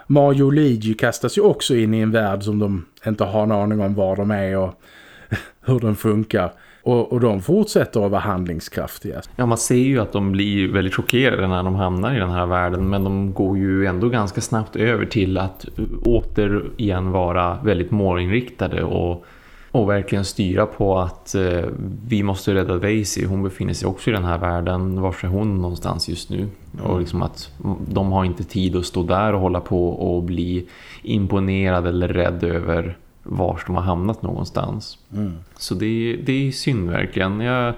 Mario och Luigi kastas ju också in i en värld som de inte har en aning om var de är och hur den funkar. Och, och de fortsätter att vara handlingskraftiga. Ja, man ser ju att de blir väldigt chockerade när de hamnar i den här världen men de går ju ändå ganska snabbt över till att återigen vara väldigt målinriktade och, och verkligen styra på att eh, vi måste rädda Daisy. Hon befinner sig också i den här världen. Var är hon någonstans just nu? Och liksom att de har inte tid att stå där och hålla på och bli imponerad eller rädd över var de har hamnat någonstans. Så det, det är synd verkligen. Jag,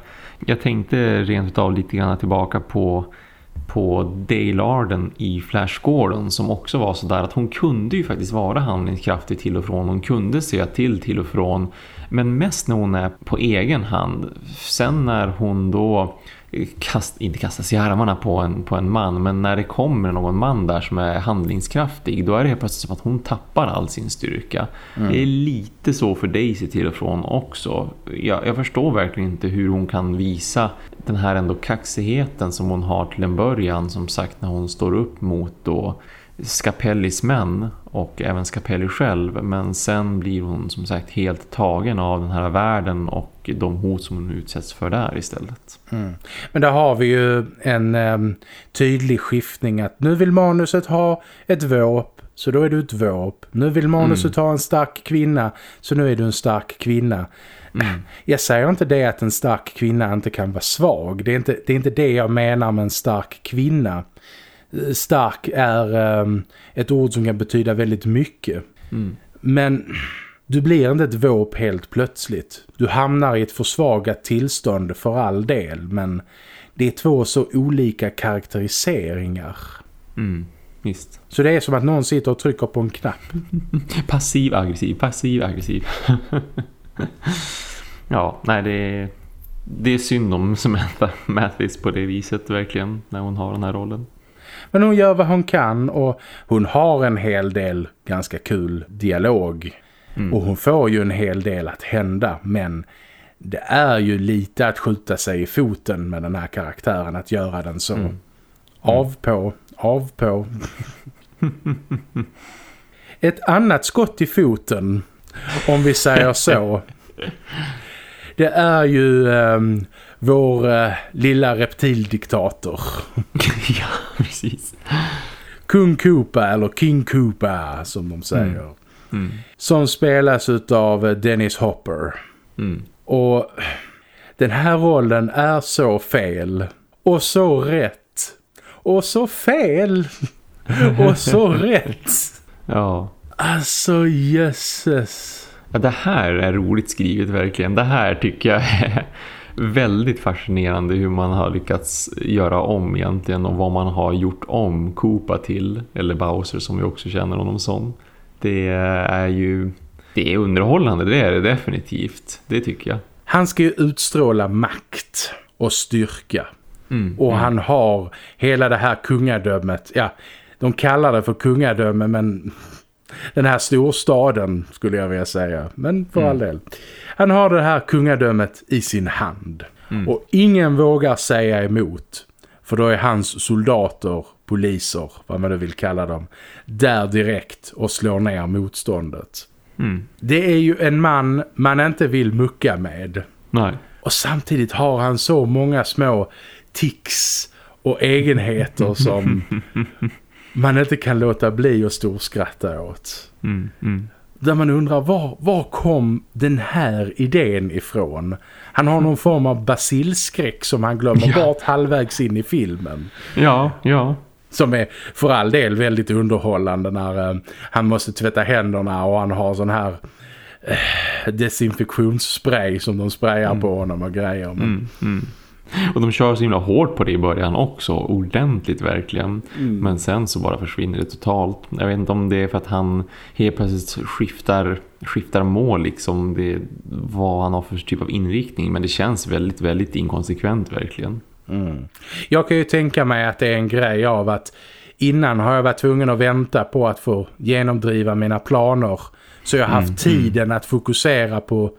jag tänkte rent av lite grann tillbaka på, på Dale Arden i Flash Gordon som också var så där att hon kunde ju faktiskt vara handlingskraftig till och från. Hon kunde säga till till och från. Men mest när hon är på egen hand. Sen när hon då kast, inte kastas i armarna på en, på en man men när det kommer någon man där som är handlingskraftig då är det helt plötsligt som att hon tappar all sin styrka. Det är lite så för Daisy till och från också. Jag, jag förstår verkligen inte hur hon kan visa den här ändå kaxigheten som hon har till en början som sagt när hon står upp mot då Scapellis män och även Scapelli själv men sen blir hon som sagt helt tagen av den här världen och de hot som hon utsätts för där istället. Men där har vi ju en em, tydlig skiftning att nu vill manuset ha ett våp så då är du ett våp. Nu vill manuset ha en stark kvinna så nu är du en stark kvinna. Jag säger inte det att en stark kvinna inte kan vara svag. Det är inte det, är inte det jag menar med en stark kvinna. Stark är em, ett ord som kan betyda väldigt mycket. Men du blir inte ett våp helt plötsligt. Du hamnar i ett försvagat tillstånd för all del. Men det är två så olika karaktäriseringar. Mm, visst. Så det är som att någon sitter och trycker på en knapp. Passiv aggressiv, passiv aggressiv. ja, nej det är, det är synd om Samantha Mathis på det viset verkligen när hon har den här rollen. Men hon gör vad hon kan och hon har en hel del ganska kul dialog. Och hon får ju en hel del att hända men det är ju lite att skjuta sig i foten med den här karaktären att göra den så. Av på, av på. Ett annat skott i foten om vi säger så. Det är ju ehm, vår eh, lilla reptildiktator. ja, precis. Kung Koopa eller King Koopa som de säger. Som spelas av Dennis Hopper. Mm. Och den här rollen är så fel. Och så rätt. Och så fel. och så rätt. Ja. Alltså jösses. ja, det här är roligt skrivet verkligen. Det här tycker jag är väldigt fascinerande hur man har lyckats göra om egentligen och vad man har gjort om Koopa till. Eller Bowser som vi också känner honom som. Det är ju det är underhållande, det är det definitivt. Det tycker jag. Han ska ju utstråla makt och styrka. Mm. Och han har hela det här kungadömet. Ja, de kallar det för kungadöme men den här storstaden skulle jag vilja säga. Men för all del. Han har det här kungadömet i sin hand. Och ingen vågar säga emot. För då är hans soldater, poliser, vad man nu vill kalla dem, där direkt och slår ner motståndet. Mm. Det är ju en man man inte vill mucka med. Nej. Och samtidigt har han så många små tics och egenheter som man inte kan låta bli att storskratta åt. Mm. Mm. Där man undrar, var, var kom den här idén ifrån? Han har någon form av basilskräck som han glömmer Ja. bort halvvägs in i filmen. Ja, ja. Som är för all del väldigt underhållande när eh, han måste tvätta händerna och han har sån här eh, desinfektionsspray som de sprayar på honom och grejer. Men, Mm, mm. Och de kör så himla hårt på det i början också, ordentligt verkligen. Men sen så bara försvinner det totalt. Jag vet inte om det är för att han helt plötsligt skiftar skiftar mål liksom det, vad han har för typ av inriktning men det känns väldigt, väldigt inkonsekvent verkligen. Mm. Jag kan ju tänka mig att det är en grej av att innan har jag varit tvungen att vänta på att få genomdriva mina planer så jag har haft mm, tiden att fokusera på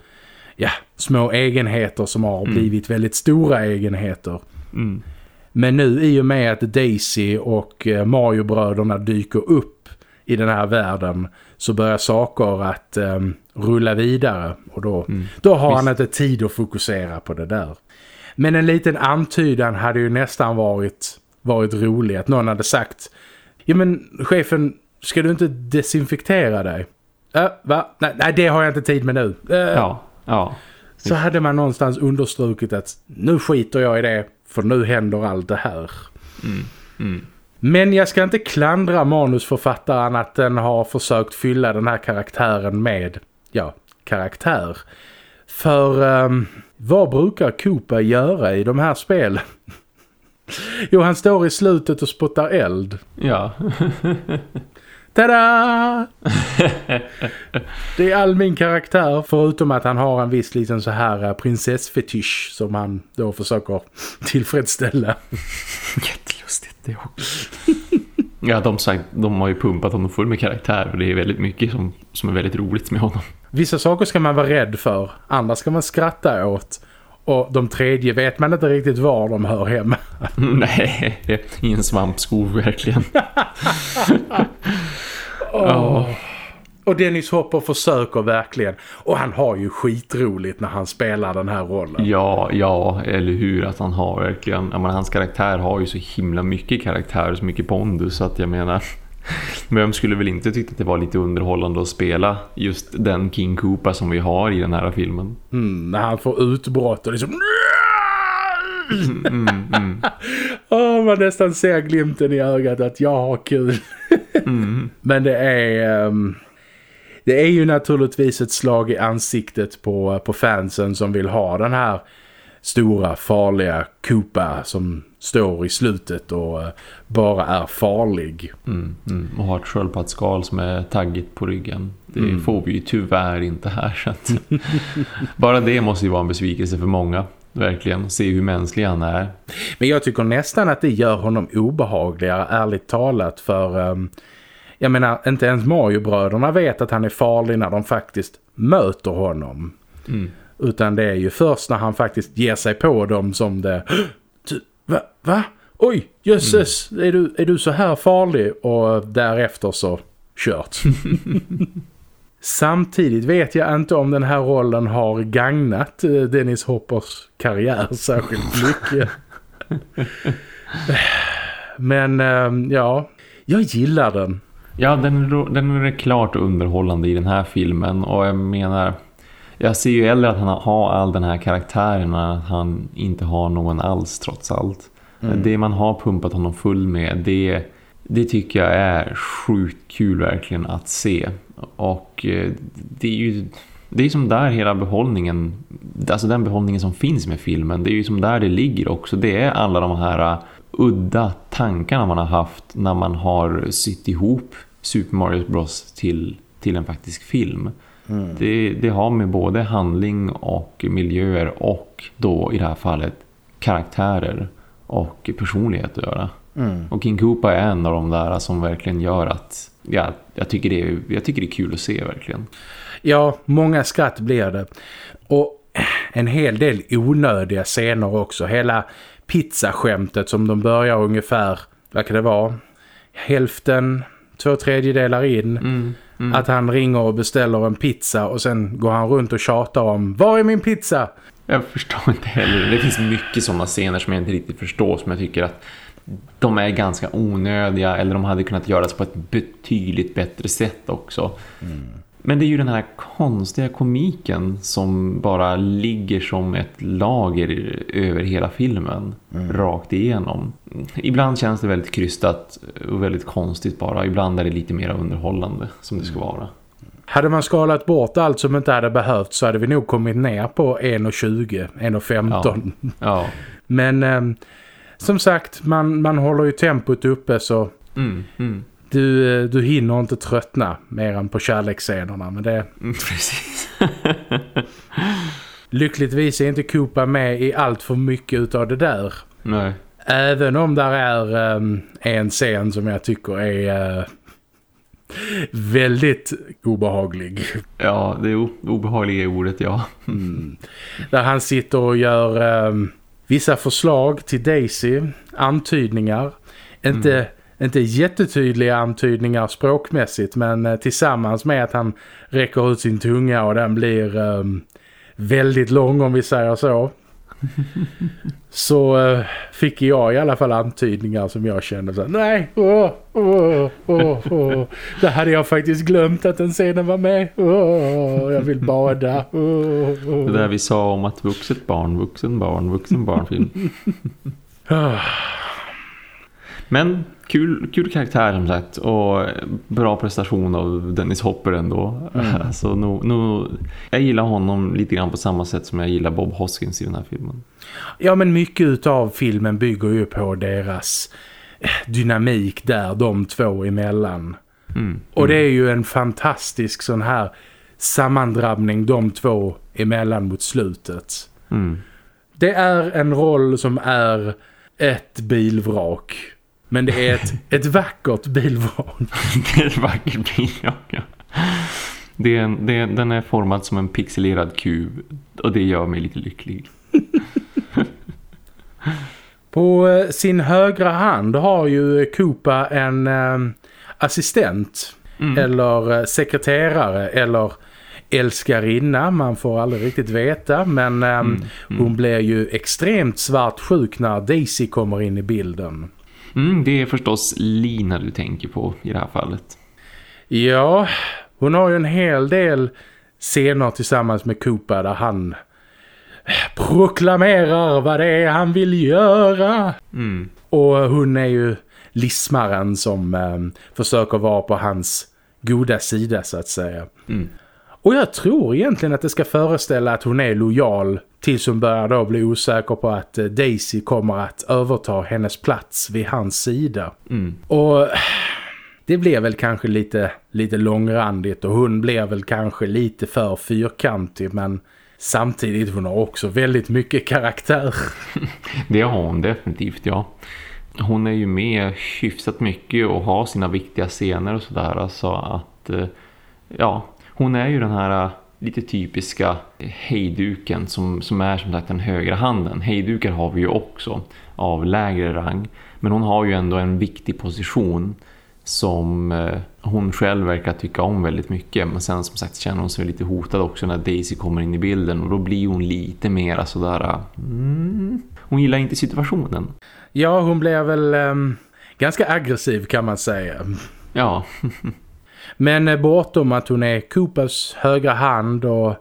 ja, små egenheter som har mm. blivit väldigt stora egenheter. Mm. Men nu i och med att Daisy och eh, Mario-bröderna dyker upp i den här världen så börjar saker att um, rulla vidare och då, mm. då har Visst. han inte tid att fokusera på det där. Men en liten antydan hade ju nästan varit, varit rolig att någon hade sagt Ja men chefen, ska du inte desinfektera dig? Äh, va? Nej, nej, det har jag inte tid med nu. Äh. Ja, ja. Så hade man någonstans understrukit att nu skiter jag i det för nu händer allt det här. Mm, mm. Men jag ska inte klandra manusförfattaren att den har försökt fylla den här karaktären med, ja, karaktär. För um, vad brukar Koopa göra i de här spelen? jo, han står i slutet och spottar eld. Ja. Tada! det är all min karaktär förutom att han har en viss liten så här eh, prinsessfetisch som han då försöker tillfredsställa. Jättelustigt det också. ja, de, sagt, de har ju pumpat honom full med karaktär och det är väldigt mycket som, som är väldigt roligt med honom. Vissa saker ska man vara rädd för, andra ska man skratta åt. Och de tredje vet man inte riktigt var de hör hemma. Nej, i en svampskog verkligen. oh. Och Dennis Hopper försöker verkligen. Och han har ju skitroligt när han spelar den här rollen. Ja, ja, eller hur att han har verkligen. Jag menar, hans karaktär har ju så himla mycket karaktär, så mycket pondus att jag menar... Vem skulle väl inte tycka att det var lite underhållande att spela just den King Koopa som vi har i den här filmen. Mm, när han får utbrott och liksom... Mm, mm. oh, man nästan ser glimten i ögat att jag har kul. mm. Men det är... Um, det är ju naturligtvis ett slag i ansiktet på, på fansen som vill ha den här stora farliga Koopa som står i slutet och uh, bara är farlig. Mm, mm. Och har ett sköldpaddsskal som är taggigt på ryggen. Det mm. får vi ju tyvärr inte här. Så att bara det måste ju vara en besvikelse för många. Verkligen, se hur mänsklig han är. Men jag tycker nästan att det gör honom obehagligare, ärligt talat. För um, jag menar, inte ens Mario-bröderna vet att han är farlig när de faktiskt möter honom. Mm. Utan det är ju först när han faktiskt ger sig på dem som det... Va? Va? Oj, jösses, mm. är, du, är du så här farlig? Och därefter så kört. Samtidigt vet jag inte om den här rollen har gagnat eh, Dennis Hoppers karriär särskilt mycket. Men ehm, ja, jag gillar den. Ja, den, den är klart underhållande i den här filmen och jag menar jag ser ju hellre att han har all den här karaktären än att han inte har någon alls trots allt. Mm. Det man har pumpat honom full med, det, det tycker jag är sjukt kul verkligen att se. Och eh, det är ju det är som där hela behållningen, alltså den behållningen som finns med filmen, det är ju som där det ligger också. Det är alla de här uh, udda tankarna man har haft när man har sytt ihop Super Mario Bros till, till en faktisk film. Mm. Det, det har med både handling och miljöer och då i det här fallet karaktärer och personlighet att göra. Mm. Och King Koopa är en av de där som verkligen gör att ja, jag, tycker det är, jag tycker det är kul att se verkligen. Ja, många skratt blir det. Och en hel del onödiga scener också. Hela pizzaskämtet som de börjar ungefär, vad kan det vara? Hälften, två tredjedelar in. Mm, mm. Att han ringer och beställer en pizza och sen går han runt och tjatar om Var är min pizza? Jag förstår inte heller. Det finns mycket sådana scener som jag inte riktigt förstår som jag tycker att de är ganska onödiga eller de hade kunnat göras på ett betydligt bättre sätt också. Mm. Men det är ju den här konstiga komiken som bara ligger som ett lager över hela filmen. Mm. Rakt igenom. Ibland känns det väldigt krystat och väldigt konstigt bara. Ibland är det lite mer underhållande som det ska mm. vara. Hade man skalat bort allt som inte hade behövt så hade vi nog kommit ner på 1,20, 1,15. Ja. ja. Men... Eh, som sagt, man, man håller ju tempot uppe så mm, mm. Du, eh, du hinner inte tröttna mer än på kärleksscenerna. Men det... Mm, precis. Lyckligtvis är inte Koopa med i allt för mycket av det där. Nej. Även om där är um, en scen som jag tycker är uh, väldigt obehaglig. Ja, det är obehagliga ordet, ja. Mm. Där han sitter och gör um, vissa förslag till Daisy, antydningar. Inte, mm. Inte jättetydliga antydningar språkmässigt men uh, tillsammans med att han räcker ut sin tunga och den blir um, väldigt lång om vi säger så. så uh, fick jag i alla fall antydningar som jag kände så nej, oh, oh, oh, oh. det hade jag faktiskt glömt att den scenen var med. Oh, jag vill bada. Oh, oh. Det där vi sa om att vuxet barn, vuxen barn, vuxen barnfilm. Men kul, kul karaktär som sagt och bra prestation av Dennis Hopper ändå. Mm. Alltså, no, no, jag gillar honom lite grann på samma sätt som jag gillar Bob Hoskins i den här filmen. Ja men mycket av filmen bygger ju på deras dynamik där de två emellan. Mm. Och det är ju en fantastisk sån här sammandrabbning de två emellan mot slutet. Mm. Det är en roll som är ett bilvrak men det är ett, ett vackert bilvrak. det är ett vackert bilvrak, ja. Det är en, det är, den är formad som en pixelerad kub och det gör mig lite lycklig. På eh, sin högra hand har ju Koopa en eh, assistent mm. eller eh, sekreterare eller älskarinna, man får aldrig riktigt veta men eh, mm. Mm. hon blir ju extremt svartsjuk när Daisy kommer in i bilden. Mm, det är förstås Lina du tänker på i det här fallet. Ja, hon har ju en hel del scener tillsammans med Koopa där han proklamerar vad det är han vill göra. Mm. Och hon är ju lismaren som eh, försöker vara på hans goda sida så att säga. Mm. Och jag tror egentligen att det ska föreställa att hon är lojal tills hon börjar då bli osäker på att eh, Daisy kommer att överta hennes plats vid hans sida. Mm. Och det blir väl kanske lite, lite långrandigt och hon blir väl kanske lite för fyrkantig men samtidigt hon har också väldigt mycket karaktär. Det har hon definitivt, ja. Hon är ju med hyfsat mycket och har sina viktiga scener och sådär. Alltså att, eh, ja, hon är ju den här lite typiska hejduken som, som är som sagt den högra handen. Hejdukar har vi ju också av lägre rang. Men hon har ju ändå en viktig position som eh, hon själv verkar tycka om väldigt mycket. Men sen som sagt känner hon sig lite hotad också när Daisy kommer in i bilden. Och då blir hon lite mera sådär... Mm, hon gillar inte situationen. Ja, hon blir väl um, ganska aggressiv kan man säga. Ja. Men eh, bortom att hon är Koopas högra hand och,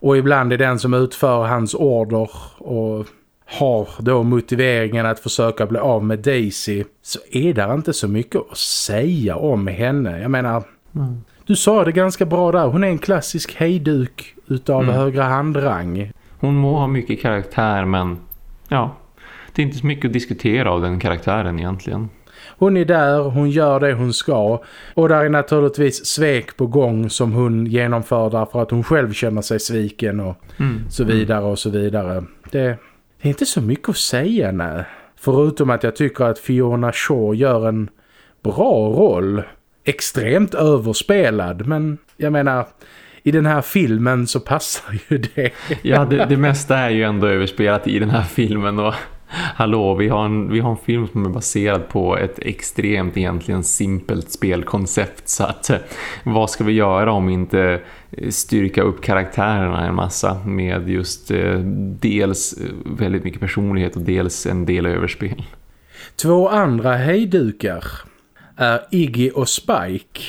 och ibland är den som utför hans order och har då motiveringen att försöka bli av med Daisy så är det inte så mycket att säga om henne. Jag menar, mm. du sa det ganska bra där. Hon är en klassisk hejduk utav mm. högra handrang. Hon må ha mycket karaktär men ja, det är inte så mycket att diskutera av den karaktären egentligen. Hon är där, hon gör det hon ska. Och där är naturligtvis svek på gång som hon genomför därför att hon själv känner sig sviken och mm. så vidare och så vidare. Det, det är inte så mycket att säga, nej. Förutom att jag tycker att Fiona Shaw gör en bra roll. Extremt överspelad, men jag menar i den här filmen så passar ju det. Ja, det, det mesta är ju ändå överspelat i den här filmen och hallå, vi har, en, vi har en film som är baserad på ett extremt egentligen simpelt spelkoncept så att eh, vad ska vi göra om inte eh, styrka upp karaktärerna en massa med just eh, dels väldigt mycket personlighet och dels en del överspel. Två andra hejdukar är Iggy och Spike.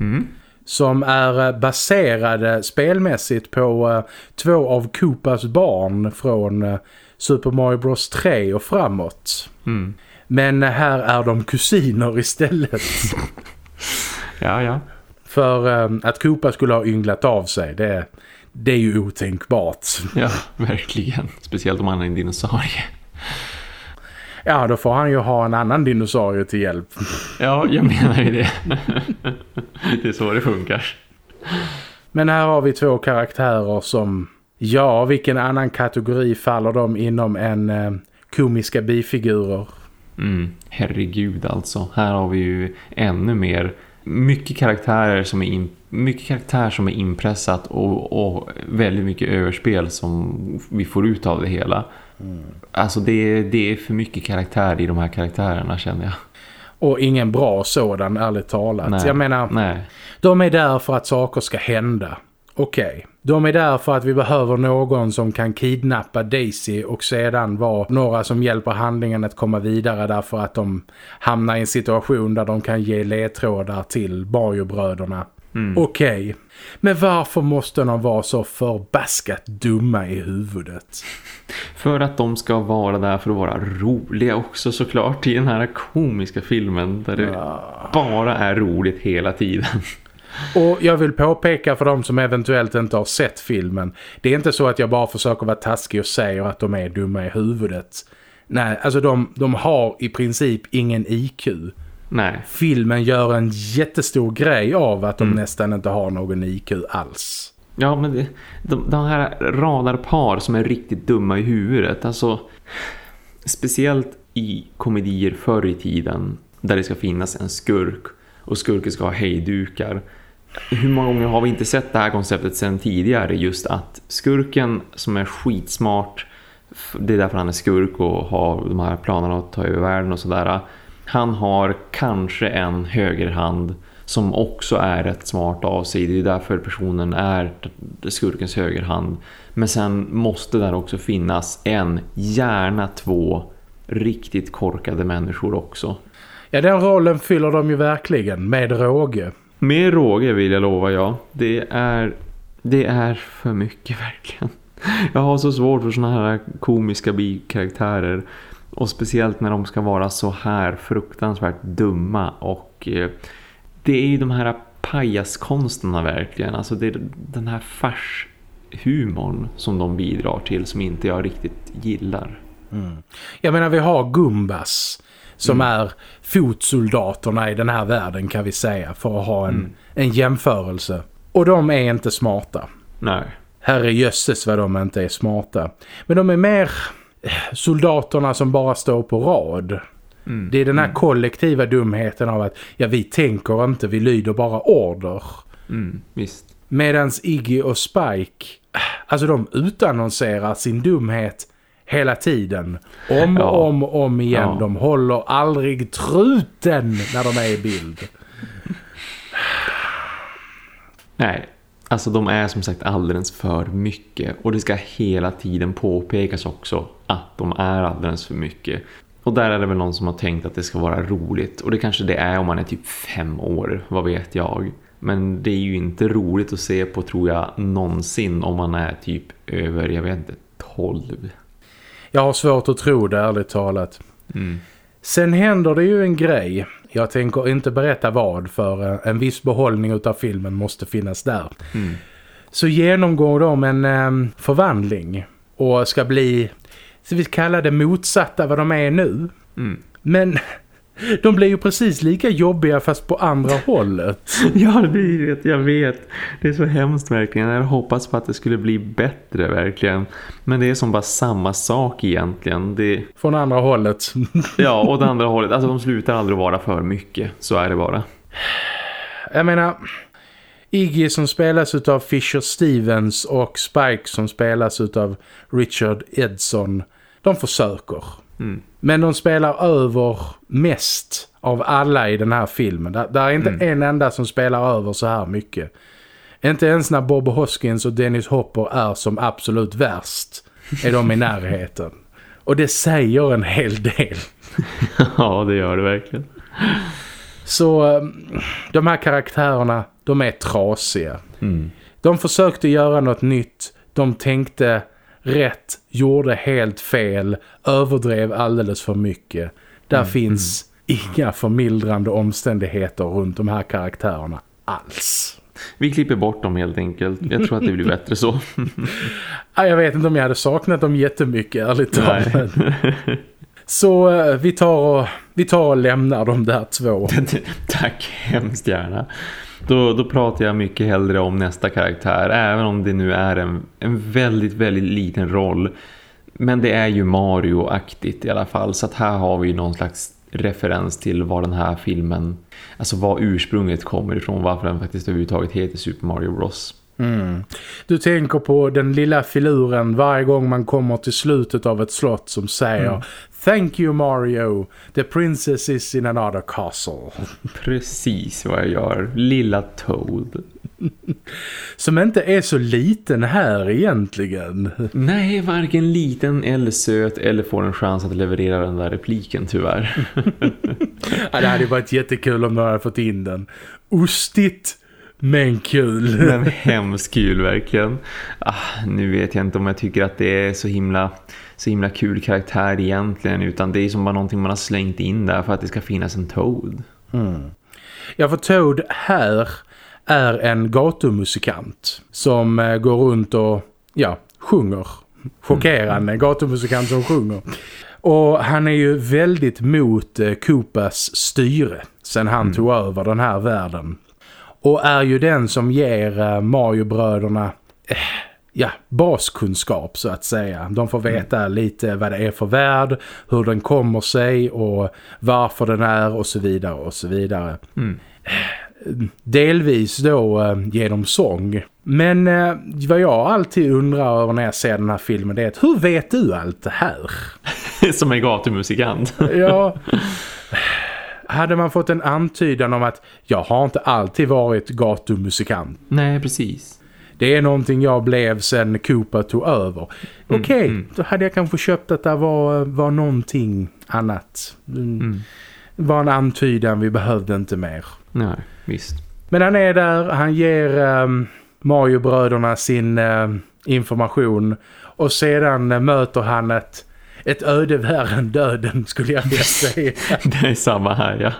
Mm som är baserade spelmässigt på två av Koopas barn från Super Mario Bros 3 och framåt. Mm. Men här är de kusiner istället. ja, ja. För um, att Koopa skulle ha ynglat av sig, det, det är ju otänkbart. Ja, verkligen. Speciellt om han är en dinosaurie. Ja, då får han ju ha en annan dinosaurie till hjälp. Ja, jag menar ju det. det är så det funkar. Men här har vi två karaktärer som... Ja, vilken annan kategori faller de inom än eh, komiska bifigurer? Mm, herregud alltså. Här har vi ju ännu mer mycket karaktärer som är in, mycket karaktär som är inpressat och, och väldigt mycket överspel som vi får ut av det hela. Mm. Alltså det, det är för mycket karaktär i de här karaktärerna känner jag. Och ingen bra sådan, ärligt talat. Nej, jag menar, nej. de är där för att saker ska hända. Okej. Okay. De är där för att vi behöver någon som kan kidnappa Daisy och sedan vara några som hjälper handlingen att komma vidare därför att de hamnar i en situation där de kan ge ledtrådar till Mario-bröderna. Mm. Okej. Okay. Men varför måste de vara så förbaskat dumma i huvudet? För att de ska vara där för att vara roliga också såklart i den här komiska filmen där det ja. bara är roligt hela tiden. Och jag vill påpeka för de som eventuellt inte har sett filmen. Det är inte så att jag bara försöker vara taskig och säger att de är dumma i huvudet. Nej, alltså de, de har i princip ingen IQ. Nej. Filmen gör en jättestor grej av att de mm. nästan inte har någon IQ alls. Ja, men det, de, de här radarpar som är riktigt dumma i huvudet. Alltså, speciellt i komedier förr i tiden där det ska finnas en skurk och skurken ska ha hejdukar. Hur många gånger har vi inte sett det här konceptet sedan tidigare just att skurken som är skitsmart det är därför han är skurk och har de här planerna att ta över världen och sådär. Han har kanske en högerhand som också är rätt smart av sig. Det är därför personen är skurkens högerhand. Men sen måste där också finnas en, gärna två riktigt korkade människor också. Ja, den rollen fyller de ju verkligen med råge. Med råge vill jag lova, ja. Det är, det är för mycket verkligen. Jag har så svårt för såna här komiska bikaraktärer. Och speciellt när de ska vara så här fruktansvärt dumma. Och eh, det är ju de här pajaskonsterna verkligen. Alltså det är den här farshumorn som de bidrar till som inte jag riktigt gillar. Mm. Jag menar vi har Gumbas som mm. är fotsoldaterna i den här världen kan vi säga för att ha en, mm. en jämförelse. Och de är inte smarta. Nej. Herre jösses vad de inte är smarta. Men de är mer soldaterna som bara står på rad. Mm. Det är den här mm. kollektiva dumheten av att ja vi tänker inte, vi lyder bara order. Mm, visst. Medans Iggy och Spike, alltså de utannonserar sin dumhet hela tiden. Om och ja. om om igen. Ja. De håller aldrig truten när de är i bild. Nej, alltså de är som sagt alldeles för mycket. Och det ska hela tiden påpekas också att de är alldeles för mycket. Och där är det väl någon som har tänkt att det ska vara roligt. Och det kanske det är om man är typ fem år, vad vet jag. Men det är ju inte roligt att se på tror jag någonsin om man är typ över, jag vet inte, tolv. Jag har svårt att tro det, ärligt talat. Mm. Sen händer det ju en grej. Jag tänker inte berätta vad för eh, en viss behållning av filmen måste finnas där. Mm. Så genomgår de en um, förvandling och ska bli, så vi kallar det motsatta vad de är nu. Mm. Men de blir ju precis lika jobbiga fast på andra hållet. Ja, det vet jag vet. Det är så hemskt verkligen. Jag hoppas på att det skulle bli bättre verkligen. Men det är som bara samma sak egentligen. Det... Från andra hållet. ja, och det andra hållet. Alltså de slutar aldrig vara för mycket. Så är det bara. Jag menar... Iggy som spelas av Fisher Stevens och Spike som spelas av Richard Edson. De försöker. Mm. Men de spelar över mest av alla i den här filmen. Det där är inte mm. en enda som spelar över så här mycket. Inte ens när Bob Hoskins och Dennis Hopper är som absolut värst är de i närheten. Och det säger en hel del. ja, det gör det verkligen. Så ehm, de här karaktärerna, de är trasiga. Mm. De försökte göra något nytt. De tänkte rätt, gjorde helt fel, överdrev alldeles för mycket. Där mm, finns mm. inga förmildrande omständigheter runt de här karaktärerna alls. Vi klipper bort dem helt enkelt. Jag tror att det blir bättre så. jag vet inte om jag hade saknat dem jättemycket, ärligt talat. Så eh, vi tar, och, vi tar och lämnar de där två. Tack hemskt gärna. Då, då pratar jag mycket hellre om nästa karaktär. Även om det nu är en, en väldigt, väldigt liten roll. Men det är ju Mario-aktigt i alla fall. Så att här har vi någon slags referens till vad den här filmen, alltså vad ursprunget kommer ifrån, varför den faktiskt överhuvudtaget heter Super Mario Bros. Mm. Du tänker på den lilla filuren varje gång man kommer till slutet av ett slott som säger mm. Thank you Mario, the princess is in another castle. Precis vad jag gör, lilla Toad. Som inte är så liten här egentligen. Nej, varken liten eller söt eller får en chans att leverera den där repliken tyvärr. ja, det hade varit jättekul om de hade fått in den. Ostigt men kul. Men hemskt kul verkligen. Ah, nu vet jag inte om jag tycker att det är så himla, så himla kul karaktär egentligen. Utan det är som bara någonting man har slängt in där för att det ska finnas en Toad. Mm. Ja, för Toad här är en gatumusikant som eh, går runt och ja, sjunger. Chockerande mm. gatumusikant som sjunger. Och han är ju väldigt mot eh, Koopas styre sen han mm. tog över den här världen. Och är ju den som ger eh, Mario-bröderna eh, ja, baskunskap så att säga. De får veta mm. lite vad det är för värld, hur den kommer sig och varför den är och så vidare och så vidare. Mm. Delvis då eh, genom sång. Men eh, vad jag alltid undrar över när jag ser den här filmen det är att hur vet du allt det här? Som en gatumusikant. ja hade man fått en antydan om att jag har inte alltid varit gatumusikant. Nej, precis. Det är någonting jag blev sen Cooper tog över. Mm, Okej, okay, mm. då hade jag kanske köpt att det var, var någonting annat. Mm. mm. var en antydan, vi behövde inte mer. Nej, visst. Men han är där, han ger um, Mario-bröderna sin uh, information och sedan uh, möter han ett ett öde värre än döden skulle jag vilja säga. det är samma här, ja.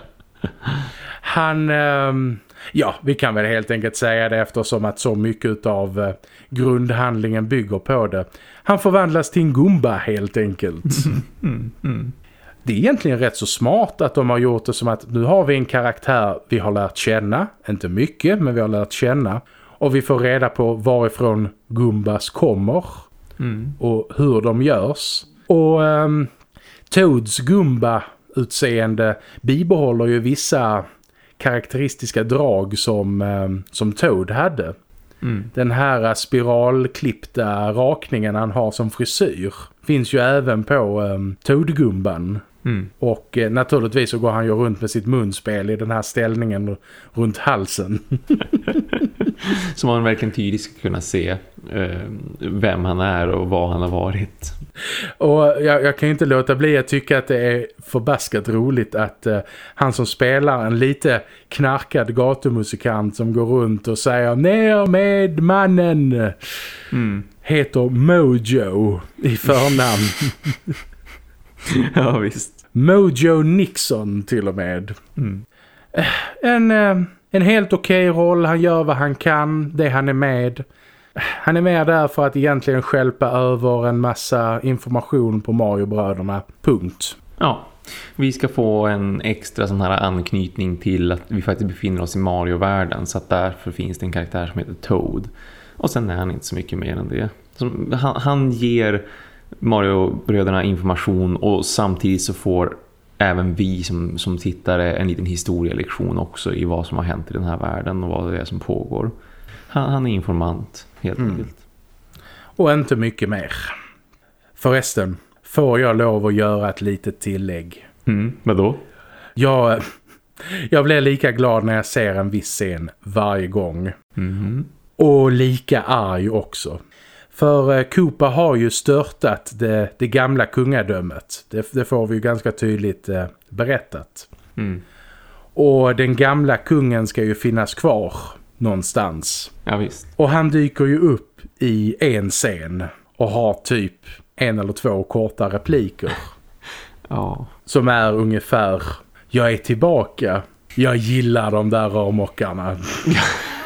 Han, um, ja, vi kan väl helt enkelt säga det eftersom att så mycket av uh, grundhandlingen bygger på det. Han förvandlas till en gumba helt enkelt. Mm, mm. Det är egentligen rätt så smart att de har gjort det som att nu har vi en karaktär vi har lärt känna. Inte mycket, men vi har lärt känna. Och vi får reda på varifrån Gumbas kommer. Mm. Och hur de görs. Och um, Toads Gumba-utseende bibehåller ju vissa karaktäristiska drag som, um, som Toad hade. Mm. Den här spiralklippta rakningen han har som frisyr finns ju även på um, Toad-gumban. Mm. Och eh, naturligtvis så går han ju runt med sitt munspel i den här ställningen runt halsen. så man verkligen tydligt ska kunna se eh, vem han är och vad han har varit. Och jag, jag, kan inte låta bli att tycka att det är förbaskat roligt att eh, han som spelar en lite knarkad gatumusikant som går runt och säger ner med mannen mm. heter Mojo i förnamn. ja visst. Mojo Nixon till och med. Mm. En, eh, en helt okej okay roll, han gör vad han kan, det han är med. Han är med där för att egentligen skälpa över en massa information på Mario-bröderna. Punkt. Ja, vi ska få en extra sån här anknytning till att vi faktiskt befinner oss i Mario-världen. Så att därför finns det en karaktär som heter Toad. Och sen är han inte så mycket mer än det. Han, han ger Mario-bröderna information och samtidigt så får även vi som, som tittare en liten historielektion också i vad som har hänt i den här världen och vad det är som pågår. Han, han är informant helt mm. enkelt. Och inte mycket mer. Förresten, får jag lov att göra ett litet tillägg? Mm, vadå? Jag, jag blir lika glad när jag ser en viss scen varje gång. Mm. Och lika arg också. För eh, Koopa har ju störtat det, det gamla kungadömet. Det, det, får vi ju ganska tydligt eh, berättat. Mm. Och den gamla kungen ska ju finnas kvar någonstans. Ja, visst. Och han dyker ju upp i en scen och har typ en eller två korta repliker. ja. Som är ungefär, jag är tillbaka. Jag gillar de där rörmockarna.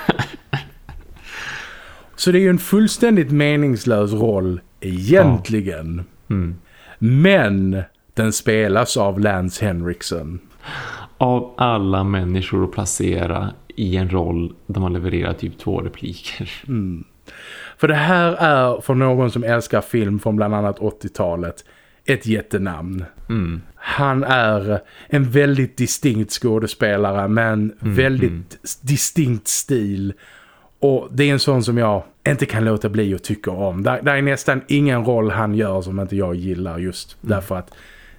Så det är ju en fullständigt meningslös roll egentligen. Ja. Mm. Men Den spelas av Lance Henriksen. Av alla människor att placera i en roll där man levererar typ två repliker. Mm. För det här är för någon som älskar film från bland annat 80-talet ett jättenamn. Mm. Han är en väldigt distinkt skådespelare med en Mm, väldigt mm. distinkt stil. Och det är en sån som jag inte kan låta bli att tycka om. Där, där är nästan ingen roll han gör som inte jag gillar just Mm. därför att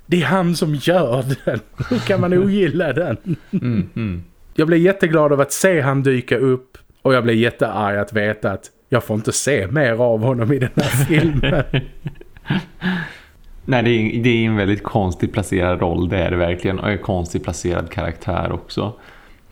det är han som gör den. Hur kan man ogilla den? Mm, mm. Jag blev jätteglad av att se han dyka upp och jag blev jättearg att veta att jag får inte se mer av honom i den här filmen. Nej, det är, det är en väldigt konstigt placerad roll, det är det verkligen. Och en konstigt placerad karaktär också.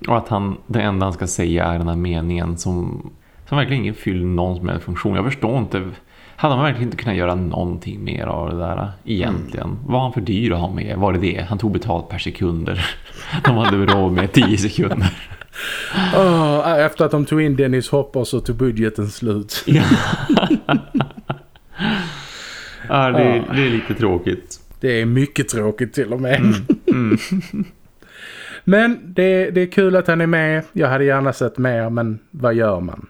Och att han, det enda han ska säga är den här meningen som, som verkligen inte fyller någon som helst funktion. Jag förstår inte, hade man verkligen inte kunnat göra någonting mer av det där egentligen? Var han för dyr att ha med? Var det det? Han tog betalt per sekunder. De hade råd med 10 sekunder. Åh, efter att de tog in Dennis Hopper så tog budgeten slut. Ja, det, det är lite tråkigt. Det är mycket tråkigt till och med. Mm. Men det, det är kul att han är med. Jag hade gärna sett mer, men vad gör man?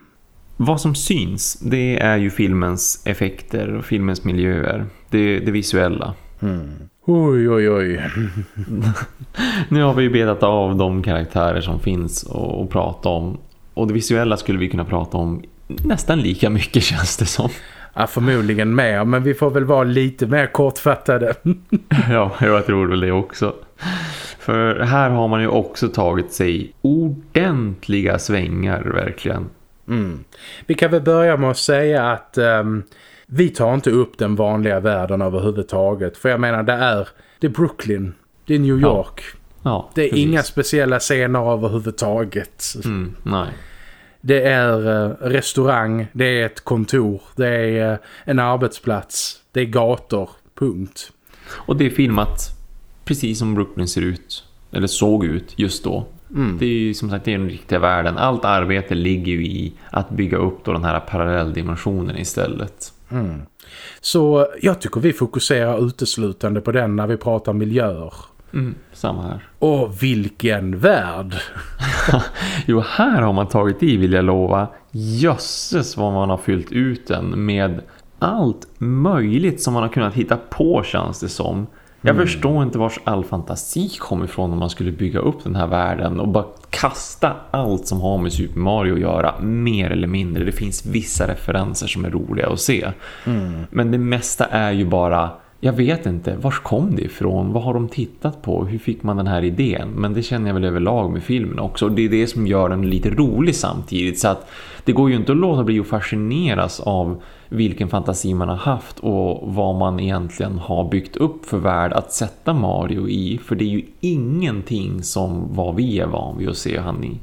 Vad som syns, det är ju filmens effekter och filmens miljöer. Det, det visuella. Oj, oj, oj. Nu har vi ju betat av de karaktärer som finns och, och prata om. Och det visuella skulle vi kunna prata om nästan lika mycket känns det som. Ja, förmodligen mer, men vi får väl vara lite mer kortfattade. Ja, jag tror väl det också. För här har man ju också tagit sig ordentliga svängar verkligen. Mm. Vi kan väl börja med att säga att ehm, vi tar inte upp den vanliga världen överhuvudtaget. För jag menar, det är, det är Brooklyn, det är New Ja, York. Ja, det är precis. inga speciella scener överhuvudtaget. Mm, nej. Det är eh, restaurang, det är ett kontor, det är eh, en arbetsplats, det är gator, punkt. Och det är filmat precis som Brooklyn ser ut. Eller såg ut just då. Mm. Det är ju som sagt det är den riktiga världen. Allt arbete ligger ju i att bygga upp då den här parallelldimensionen istället. Mm. Så jag tycker vi fokuserar uteslutande på den när vi pratar miljöer. Mm, samma här. Och vilken värld! Jo, här har man tagit i vill jag lova. Jösses vad man har fyllt ut den med allt möjligt som man har kunnat hitta på känns det som. Jag förstår inte vars all fantasi kom ifrån om man skulle bygga upp den här världen och bara kasta allt som har med Super Mario att göra, mer eller mindre. Det finns vissa referenser som är roliga att se. Men det mesta är ju bara, jag vet inte, vars kom det ifrån? Vad har de tittat på? Hur fick man den här idén? Men det känner jag väl överlag med filmen också. Och det är det som gör den lite rolig samtidigt. Så att det går ju inte att låta bli att fascineras av vilken fantasi man har haft och vad man egentligen har byggt upp för värld att sätta Mario i. För det är ju ingenting som vad vi är van vid att se han i.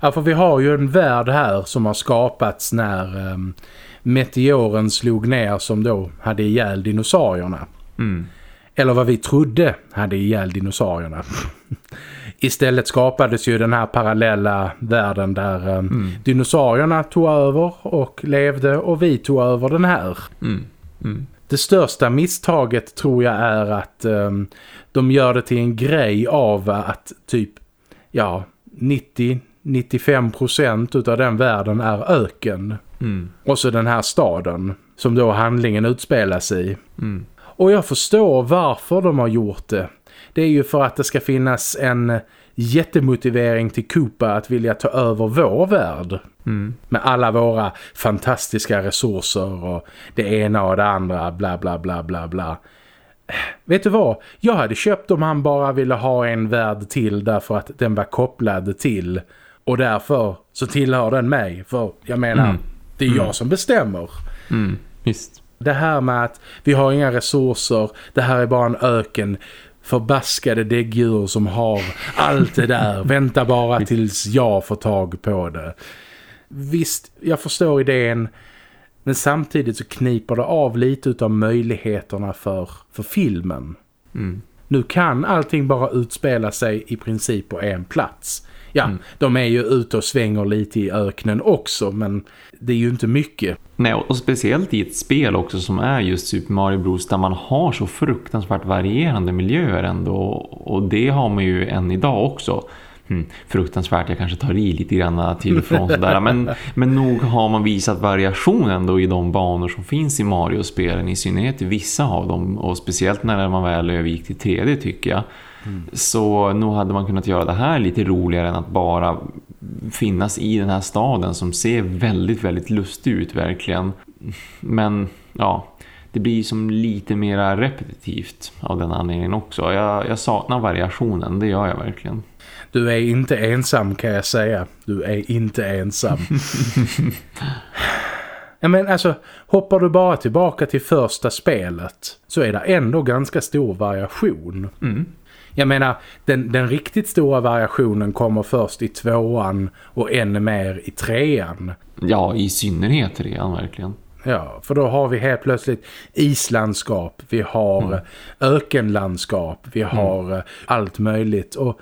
Ja, för vi har ju en värld här som har skapats när um, meteoren slog ner som då hade ihjäl dinosaurierna. Mm. Eller vad vi trodde hade ihjäl dinosaurierna. Istället skapades ju den här parallella världen där um, dinosaurierna tog över och levde och vi tog över den här. Mm. Mm. Det största misstaget tror jag är att um, de gör det till en grej av att typ ja 90-95% utav den världen är öken. Mm. Och så den här staden som då handlingen utspelas i. Mm. Och jag förstår varför de har gjort det. Det är ju för att det ska finnas en jättemotivering till Koopa att vilja ta över vår värld. Mm. Med alla våra fantastiska resurser och det ena och det andra, bla bla bla bla bla. Vet du vad? Jag hade köpt om han bara ville ha en värld till därför att den var kopplad till. Och därför så tillhör den mig. För jag menar, Mm. det är jag som bestämmer. Mm. Visst. Det här med att vi har inga resurser, det här är bara en öken. Förbaskade däggdjur som har allt det där. Vänta bara tills jag får tag på det. Visst, jag förstår idén. Men samtidigt så kniper det av lite utav möjligheterna för, för filmen. Mm. Nu kan allting bara utspela sig i princip på en plats. Ja, mm. de är ju ute och svänger lite i öknen också men det är ju inte mycket. Nej, och speciellt i ett spel också som är just Super Mario Bros där man har så fruktansvärt varierande miljöer ändå och det har man ju än idag också. Hmm, fruktansvärt, jag kanske tar i lite grann till och från sådär. Men, men nog har man visat variation ändå i de banor som finns i Mario-spelen. I synnerhet vissa av dem. Och speciellt när man väl övergick till 3D tycker jag. Mm. Så nog hade man kunnat göra det här lite roligare än att bara finnas i den här staden som ser väldigt, väldigt lustig ut verkligen. Men ja, det blir som lite mer repetitivt av den anledningen också. Jag, jag saknar variationen, det gör jag verkligen. Du är inte ensam kan jag säga. Du är inte ensam. Men alltså, hoppar du bara tillbaka till första spelet så är det ändå ganska stor variation. Mm. Jag menar, den, den riktigt stora variationen kommer först i tvåan och ännu mer i trean. Ja, i synnerhet trean verkligen. Ja, för då har vi helt plötsligt islandskap, vi har mm. ökenlandskap, vi mm. har mm. allt möjligt. Och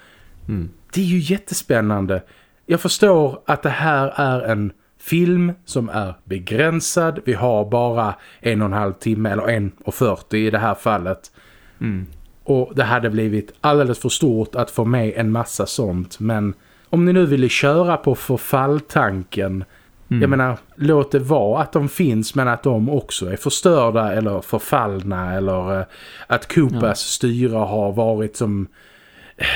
mm. det är ju jättespännande. Jag förstår att det här är en film som är begränsad. Vi har bara en och en halv timme, eller en och fyrtio i det här fallet. Mm. Och det hade blivit alldeles för stort att få med en massa sånt. Men om ni nu ville köra på förfalltanken... Mm. Jag menar, låt det vara att de finns men att de också är förstörda eller förfallna. Eller uh, att Koopas ja. styre har varit som uh,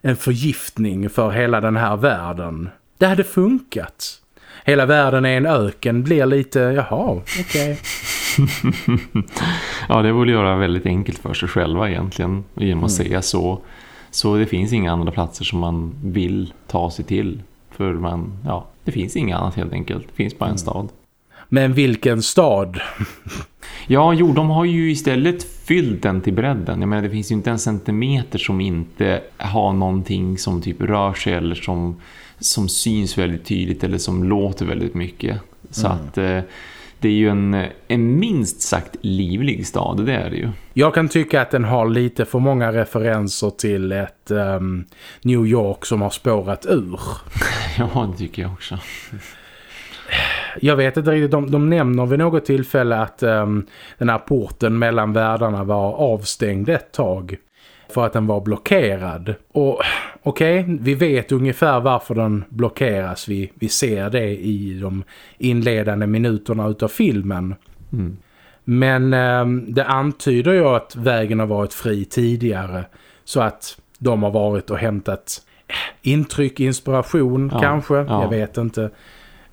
en förgiftning för hela den här världen. Det hade funkat. Hela världen är en öken blir lite, jaha, okej. Okay. ja, det borde göra väldigt enkelt för sig själva egentligen genom att mm. säga så. Så det finns inga andra platser som man vill ta sig till. För man, ja, det finns inga annat helt enkelt. Det finns bara en mm. stad. Men vilken stad? ja, jo, de har ju istället fyllt den till bredden. Jag menar, det finns ju inte en centimeter som inte har någonting som typ rör sig eller som, som syns väldigt tydligt eller som låter väldigt mycket. Så mm. att... Eh, det är ju en, en minst sagt livlig stad, det är det ju. Jag kan tycka att den har lite för många referenser till ett um, New York som har spårat ur. ja, det tycker jag också. Jag vet inte riktigt, de, de nämner vid något tillfälle att um, den här porten mellan världarna var avstängd ett tag för att den var blockerad. Och okej, okay, vi vet ungefär varför den blockeras. Vi, vi ser det i de inledande minuterna utav filmen. Mm. Men eh, det antyder ju att vägen har varit fri tidigare. Så att de har varit och hämtat intryck, inspiration ja, kanske. Ja. Jag vet inte.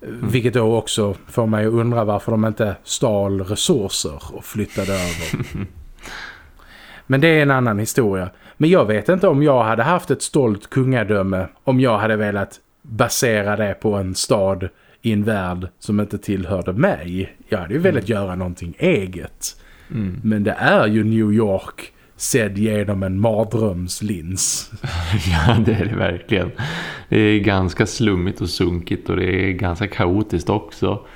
Mm. Vilket då också får mig att undra varför de inte stal resurser och flyttade över. Men det är en annan historia. Men jag vet inte om jag hade haft ett stolt kungadöme om jag hade velat basera det på en stad i en värld som inte tillhörde mig. Jag hade ju velat mm. göra någonting eget. Mm. Men det är ju New York sedd genom en mardrömslins. ja, det är det verkligen. Det är ganska slummigt och sunkigt och det är ganska kaotiskt också.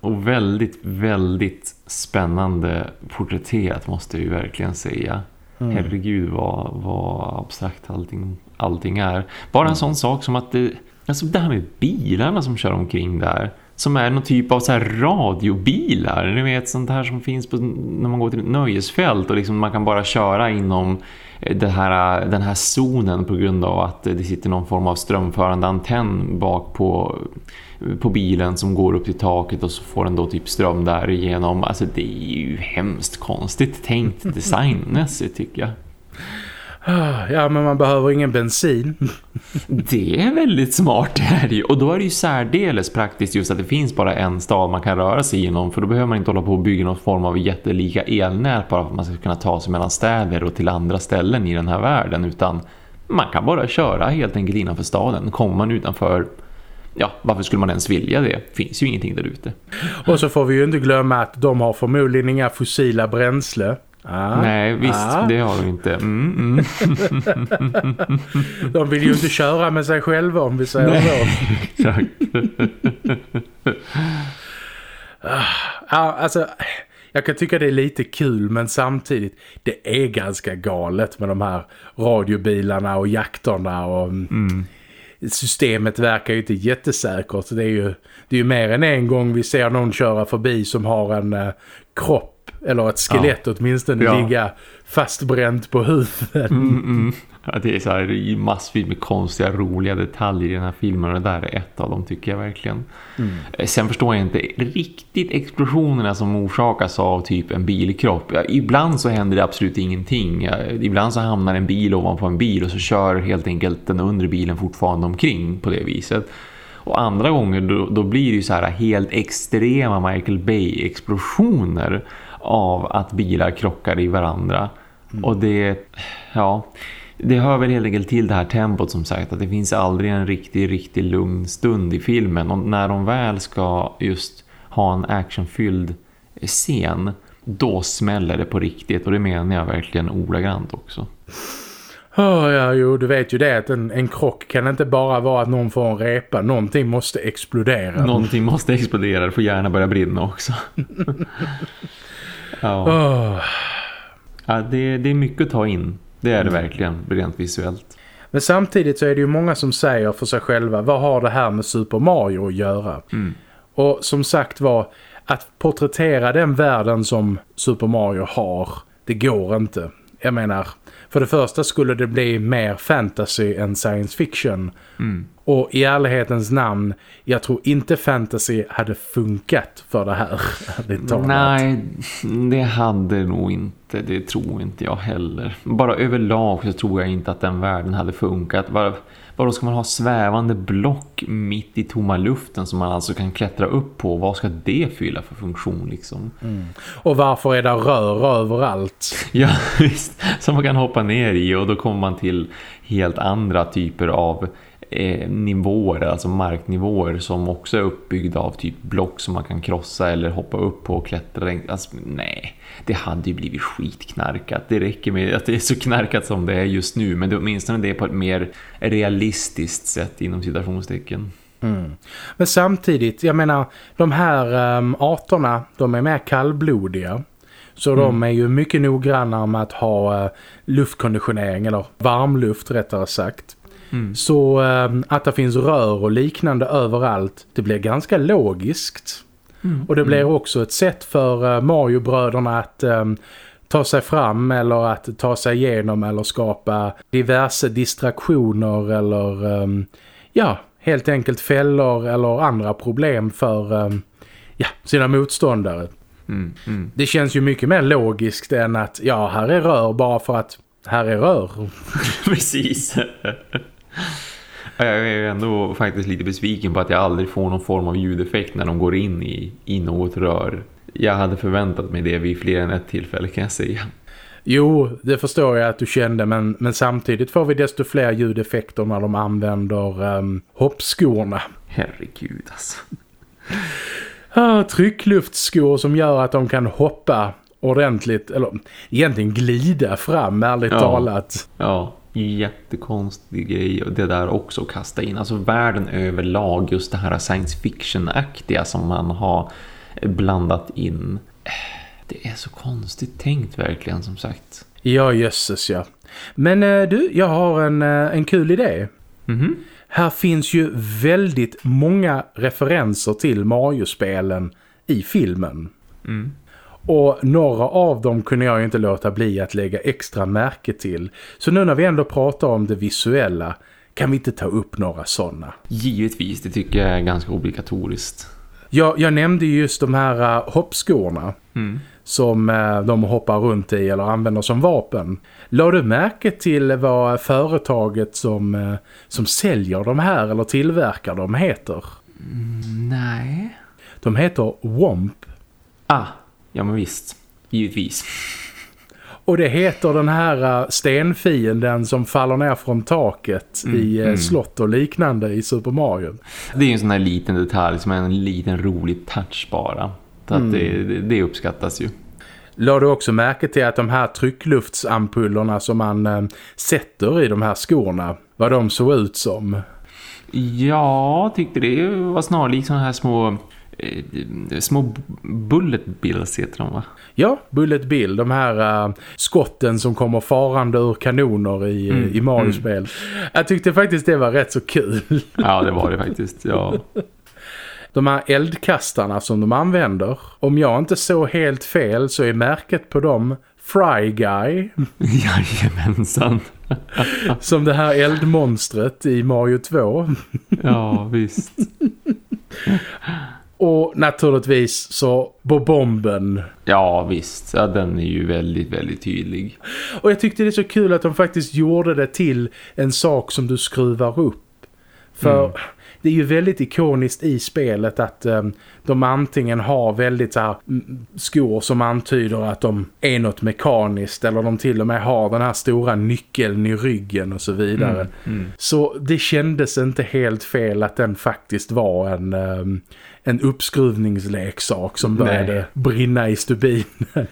Och väldigt, väldigt spännande porträtterat måste jag ju verkligen säga. Mm. Herregud vad, vad abstrakt allting, allting är. Bara en mm. sån sak som att det, alltså det här med bilarna som kör omkring där. Som är någon typ av så här radiobilar. Ni vet sånt här som finns på, när man går till ett nöjesfält. Och liksom man kan bara köra inom det här, den här zonen på grund av att det sitter någon form av strömförande antenn bak på på bilen som går upp till taket och så får den då typ ström där igenom. Alltså det är ju hemskt konstigt tänkt designmässigt tycker jag. Ja, men man behöver ingen bensin. Det är väldigt smart det här ju. Och då är det ju särdeles praktiskt just att det finns bara en stad man kan röra sig igenom. För då behöver man inte hålla på och bygga någon form av jättelika elnät bara för att man ska kunna ta sig mellan städer och till andra ställen i den här världen. Utan man kan bara köra helt enkelt innanför staden. Kommer man utanför ja, varför skulle man ens vilja det? Finns ju ingenting där ute. Och så får vi ju inte glömma att de har förmodligen inga fossila bränsle. Ah, Nej, visst, ah. det har de inte. Mm, mm. de vill ju inte köra med sig själva om vi säger Nej, så. Exakt. ah, alltså, jag kan tycka det är lite kul men samtidigt, det är ganska galet med de här radiobilarna och jakterna och... Mm systemet verkar ju inte jättesäkert. Det är ju, det är ju mer än en gång vi ser någon köra förbi som har en uh, kropp eller ett skelett ja. åtminstone ja. ligga fastbränt på huvudet. Mm, mm. Ja, det är så här massvis med konstiga, roliga detaljer i den här filmen och det där är ett av dem tycker jag verkligen. Mm. Eh, sen förstår jag inte riktigt explosionerna som orsakas av typ en bilkropp. Ibland så händer det absolut ingenting. Ibland så hamnar en bil ovanpå en bil och så kör helt enkelt den undre bilen fortfarande omkring på det viset. Och andra gånger då, då blir det ju så här helt extrema Michael Bay-explosioner av att bilar krockar i varandra. Mm. Och det, ja, det hör väl helt enkelt till det här tempot som sagt. Att det finns aldrig en riktigt, riktigt lugn stund i filmen. Och när de väl ska just ha en actionfylld scen, då smäller det på riktigt. Och det menar jag verkligen ordagrant också. Oh, ja, jo, du vet ju det att en, en krock kan inte bara vara att någon får en repa. Någonting måste explodera. Någonting måste explodera, det får gärna börja brinna också. Ja. Oh. ja det, det är mycket att ta in. Det är det mm. verkligen, rent visuellt. Men samtidigt så är det ju många som säger för sig själva, vad har det här med Super Mario att göra? Mm. Och som sagt var, att porträttera den världen som Super Mario har, det går inte. Jag menar, för det första skulle det bli mer fantasy än science fiction. Mm. Och i ärlighetens namn, jag tror inte fantasy hade funkat för det här. Nej, det hade nog inte. Det tror inte jag heller. Bara överlag så tror jag inte att den världen hade funkat. Bara Vadå ska man ha svävande block mitt i tomma luften som man alltså kan klättra upp på? Vad ska det fylla för funktion liksom? Mm. Och varför är det rör överallt? Ja visst, som man kan hoppa ner i och då kommer man till helt andra typer av eh, nivåer, alltså marknivåer som också är uppbyggda av typ block som man kan krossa eller hoppa upp på och klättra. Alltså, nej, det hade ju blivit skitknarkat. Det räcker med att det är så knarkat som det är just nu, men det är åtminstone det på ett mer realistiskt sätt inom citationstecken. Mm. Men samtidigt, jag menar, de här um, arterna, de är mer kallblodiga. Så mm. de är ju mycket noggranna med att ha uh, luftkonditionering eller varmluft rättare sagt. Mm. Så äh, att det finns rör och liknande överallt, det blir ganska logiskt. Mm. Och det blir mm. också ett sätt för äh, Mario-bröderna att äh, ta sig fram eller att ta sig igenom eller skapa diverse distraktioner eller ähm, ja, helt enkelt fällor eller andra problem för ähm, ja, sina motståndare. Mm, mm. Det känns ju mycket mer logiskt än att ja, här är rör bara för att här är rör. Precis. Jag är ändå faktiskt lite besviken på att jag aldrig får någon form av ljudeffekt när de går in i, i något rör. Jag hade förväntat mig det vid fler än ett tillfälle kan jag säga. Jo, det förstår jag att du kände men, men samtidigt får vi desto fler ljudeffekter när de använder um, hoppskorna. Herregud alltså. Ah, tryckluftsskor som gör att de kan hoppa ordentligt, eller egentligen glida fram ärligt ja. talat. Ja, jättekonstig grej och det där också att kasta in. Alltså världen överlag, just det här science fiction-aktiga som man har blandat in. Det är så konstigt tänkt verkligen som sagt. Ja, jösses ja. Men äh, du, jag har en, äh, en kul idé. Mm -hmm. Här finns ju väldigt många referenser till Mario-spelen i filmen. Mm. Och några av dem kunde jag inte låta bli att lägga extra märke till. Så nu när vi ändå pratar om det visuella kan vi inte ta upp några sådana. Givetvis, det tycker jag är ganska obligatoriskt. Jag, jag nämnde just de här uh, hoppskorna mm. som uh, de hoppar runt i eller använder som vapen. Lade du märke till vad företaget som, uh, som säljer de här eller tillverkar dem heter? Mm, nej. De heter Womp. Ah, Ja men visst, givetvis. Och det heter den här uh, stenfienden som faller ner från taket mm, i uh, mm. slott och liknande i Super Mario. Det är en sån här liten detalj som är en liten rolig touch bara. Så mm. det, det, uppskattas ju. Lade du också märke till att de här tryckluftsampullerna som man äh, sätter i de här skorna, vad de såg ut som? Ja, tyckte det var snarlikt sådana här små eh, små bullet bills heter de va? Ja, Bullet Bill, de här uh, skotten som kommer farande ur kanoner i, mm, i Mario-spel. Mm. Jag tyckte faktiskt det var rätt så kul. Ja, det var det faktiskt, ja. De här eldkastarna som de använder, om jag inte såg helt fel så är märket på dem Fry Guy. Jajamensan. som det här eldmonstret i Mario 2. ja, visst. Och naturligtvis så på bomben. Ja visst, ja, den är ju väldigt, väldigt tydlig. Och jag tyckte det är så kul att de faktiskt gjorde det till en sak som du skruvar upp. För mm. det är ju väldigt ikoniskt i spelet att um, de antingen har väldigt så här, skor som antyder att de är något mekaniskt eller de till och med har den här stora nyckeln i ryggen och så vidare. Mm, mm. Så det kändes inte helt fel att den faktiskt var en, um, en uppskruvningsleksak som började Nej. brinna i stubinen.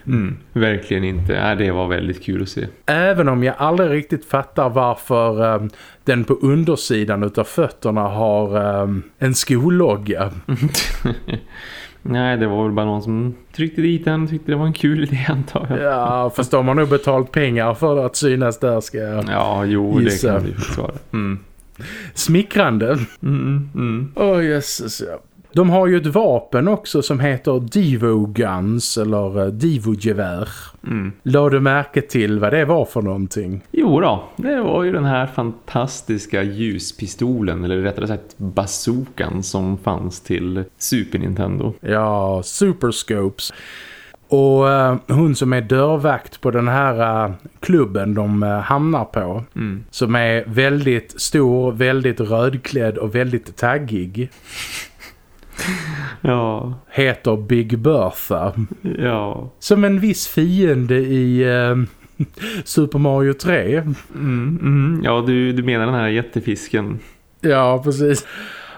Mm, verkligen inte. Ja, det var väldigt kul att se. Även om jag aldrig riktigt fattar varför um, den på undersidan utav fötterna har um, en skologga. Nej, det var väl bara någon som tryckte dit den tyckte det var en kul idé antar jag. Ja, fast de har nog betalt pengar för att synas där ska jag Ja, jo, gissa. det kan det ju vara. Mm. Smickrande. Mm. mm. Åh, oh, jösses, ja. De har ju ett vapen också som heter Divo Guns eller eh, Divo Gevär. Mm. Lade du märke till vad det var för någonting? Jo då, det var ju den här fantastiska ljuspistolen eller rättare sagt bazookan som fanns till Super Nintendo. Ja, Superscopes. Och uh, hon som är dörrvakt på den här uh, klubben de hamnar på. Mm. Som är väldigt stor, väldigt rödklädd och väldigt taggig. Ja. Heter Big Bertha. Ja. Som en viss fiende i uh, Super Mario 3. Mm, mm. Ja, du, du menar den här jättefisken. Ja, precis.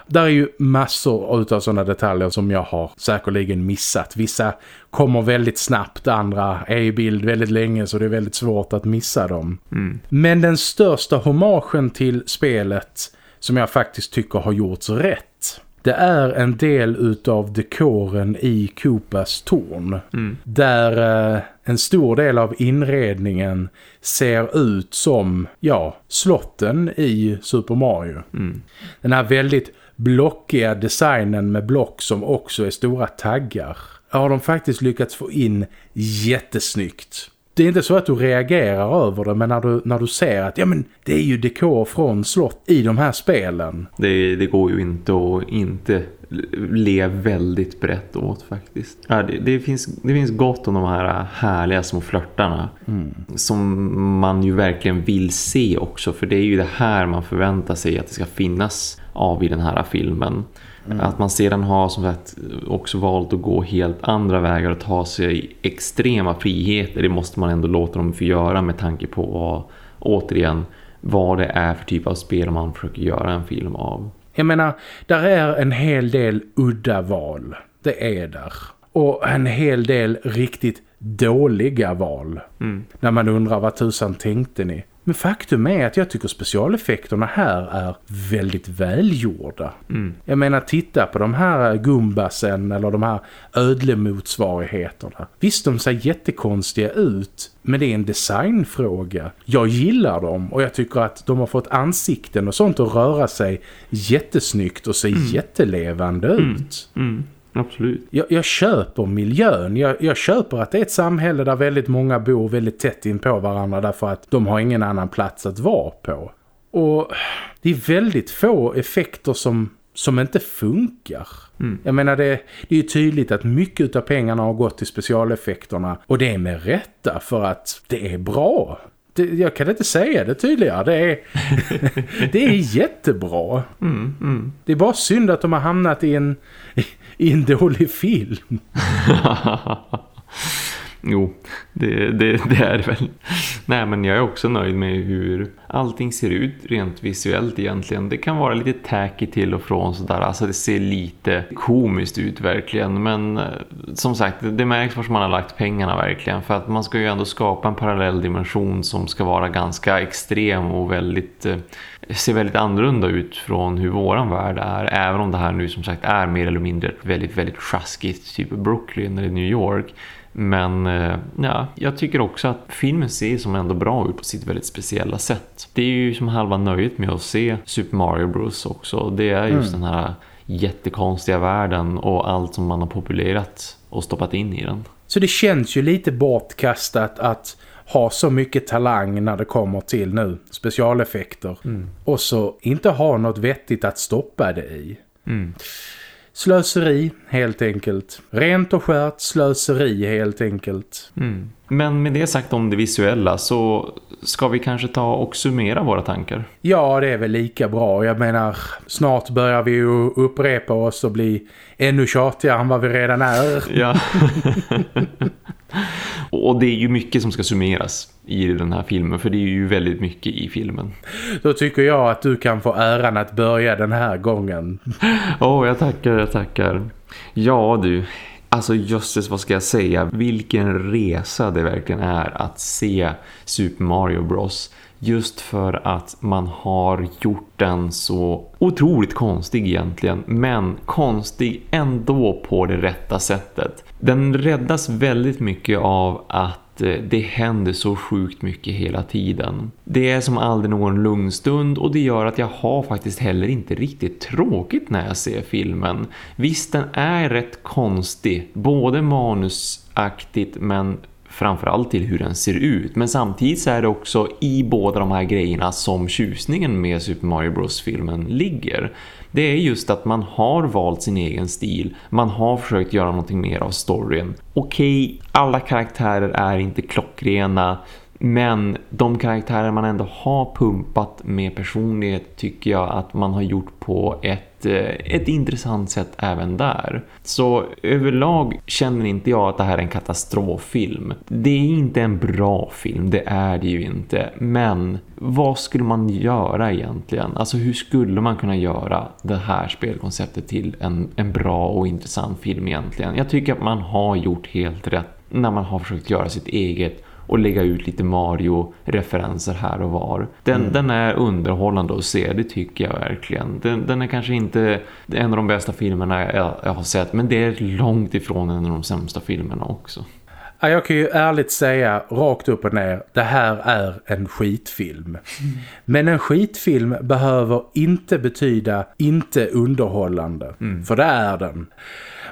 Där är ju massor av sådana detaljer som jag har säkerligen missat. Vissa kommer väldigt snabbt, andra är i bild väldigt länge så det är väldigt svårt att missa dem. Mm. Men den största hommagen till spelet som jag faktiskt tycker har gjorts rätt det är en del utav dekoren i Koopas torn. Mm. Där eh, en stor del av inredningen ser ut som, ja, slotten i Super Mario. Mm. Den här väldigt blockiga designen med block som också är stora taggar har de faktiskt lyckats få in jättesnyggt det är inte så att du reagerar över det men när du, när du ser att ja men det är ju dekor från slott i de här spelen. Det, det går ju inte att inte le väldigt brett åt faktiskt. Ja, det, det, finns, det finns gott om de här härliga små flörtarna mm. som man ju verkligen vill se också för det är ju det här man förväntar sig att det ska finnas av i den här filmen. Mm. Att man sedan har som sagt också valt att gå helt andra vägar och ta sig extrema friheter. Det måste man ändå låta dem få göra med tanke på vad, återigen vad det är för typ av spel man försöker göra en film av. Jag menar, där är en hel del udda val. Det är där. Och en hel del riktigt dåliga val. Mm. När man undrar vad tusan tänkte ni? Men faktum är att jag tycker specialeffekterna här är väldigt välgjorda. Mm. Jag menar, titta på de här gumbasen eller de här ödlemotsvarigheterna. Visst, de ser jättekonstiga ut, men det är en designfråga. Jag gillar dem och jag tycker att de har fått ansikten och sånt att röra sig jättesnyggt och se mm. jättelevande mm. ut. Mm. Absolut. Jag, jag, köper miljön. Jag, jag, köper att det är ett samhälle där väldigt många bor väldigt tätt in på varandra därför att de har ingen annan plats att vara på. Och det är väldigt få effekter som, som inte funkar. Mm. Jag menar det, det är tydligt att mycket av pengarna har gått till specialeffekterna och det är med rätta för att det är bra. Det, jag kan inte säga det tydligare. Det är, det är jättebra. Mm, mm. Det är bara synd att de har hamnat i en, i en dålig film. Jo, det, det, det är det väl. Nej, men jag är också nöjd med hur allting ser ut rent visuellt egentligen. Det kan vara lite tacky till och från sådär. Alltså det ser lite komiskt ut verkligen. Men eh, som sagt, det märks var man har lagt pengarna verkligen. För att man ska ju ändå skapa en parallell dimension som ska vara ganska extrem och väldigt eh, ser väldigt annorlunda ut från hur våran värld är. Även om det här nu som sagt är mer eller mindre väldigt, väldigt sjaskigt typ Brooklyn eller New York. Men eh, ja, jag tycker också att filmen ser som ändå bra ut på sitt väldigt speciella sätt. Det är ju som halva nöjet med att se Super Mario Bros också. Det är just mm. den här jättekonstiga världen och allt som man har populerat och stoppat in i den. Så det känns ju lite bortkastat att ha så mycket talang när det kommer till nu specialeffekter mm. och så inte ha något vettigt att stoppa det i. Mm. Slöseri helt enkelt. Rent och skärt slöseri helt enkelt. Mm. Men med det sagt om det visuella så ska vi kanske ta och summera våra tankar? Ja, det är väl lika bra. Jag menar, snart börjar vi ju upprepa oss och bli ännu tjatigare än vad vi redan är. Ja. och det är ju mycket som ska summeras i den här filmen för det är ju väldigt mycket i filmen. Då tycker jag att du kan få äran att börja den här gången. Åh, oh, jag tackar, jag tackar. Ja du, alltså jösses vad ska jag säga? Vilken resa det verkligen är att se Super Mario Bros. Just för att man har gjort den så otroligt konstig egentligen. Men konstig ändå på det rätta sättet. Den räddas väldigt mycket av att eh, det händer så sjukt mycket hela tiden. Det är som aldrig någon lugn stund och det gör att jag har faktiskt heller inte riktigt tråkigt när jag ser filmen. Visst den är rätt konstig, både manusaktigt men framförallt till hur den ser ut. Men samtidigt så är det också i båda de här grejerna som tjusningen med Super Mario Bros-filmen ligger det är just att man har valt sin egen stil. Man har försökt göra någonting mer av storyn. Okej, okay, alla karaktärer är inte klockrena men de karaktärer man ändå har pumpat med personlighet tycker jag att man har gjort på ett, Eh, ett intressant sätt även där. Så överlag känner inte jag att det här är en katastroffilm. Det är inte en bra film, det är det ju inte. Men vad skulle man göra egentligen? Alltså hur skulle man kunna göra det här spelkonceptet till en, en bra och intressant film egentligen? Jag tycker att man har gjort helt rätt när man har försökt göra sitt eget och lägga ut lite Mario-referenser här och var. Den, mm. den är underhållande att se, det tycker jag verkligen. Den, den, är kanske inte en av de bästa filmerna jag, jag har sett, men det är långt ifrån en av de sämsta filmerna också. Jag kan ju ärligt säga rakt upp och ner, det här är en skitfilm. Mm. Men en skitfilm behöver inte betyda inte underhållande, mm. för det är den.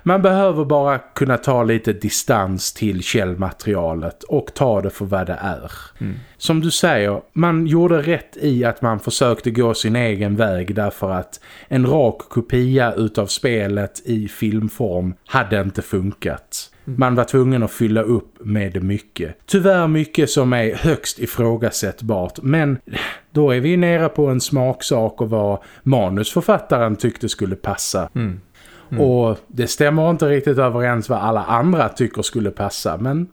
Man behöver bara kunna ta lite distans till källmaterialet och ta det för vad det är. Mm. Som du säger, man gjorde rätt i att man försökte gå sin egen väg därför att en rak kopia utav spelet i filmform hade inte funkat. Mm. Man var tvungen att fylla upp med mycket. Tyvärr mycket som är högst ifrågasättbart men då är vi nere på en smaksak och vad manusförfattaren tyckte skulle passa. Mm. Mm. Och det stämmer inte riktigt överens vad alla andra tycker skulle passa. Men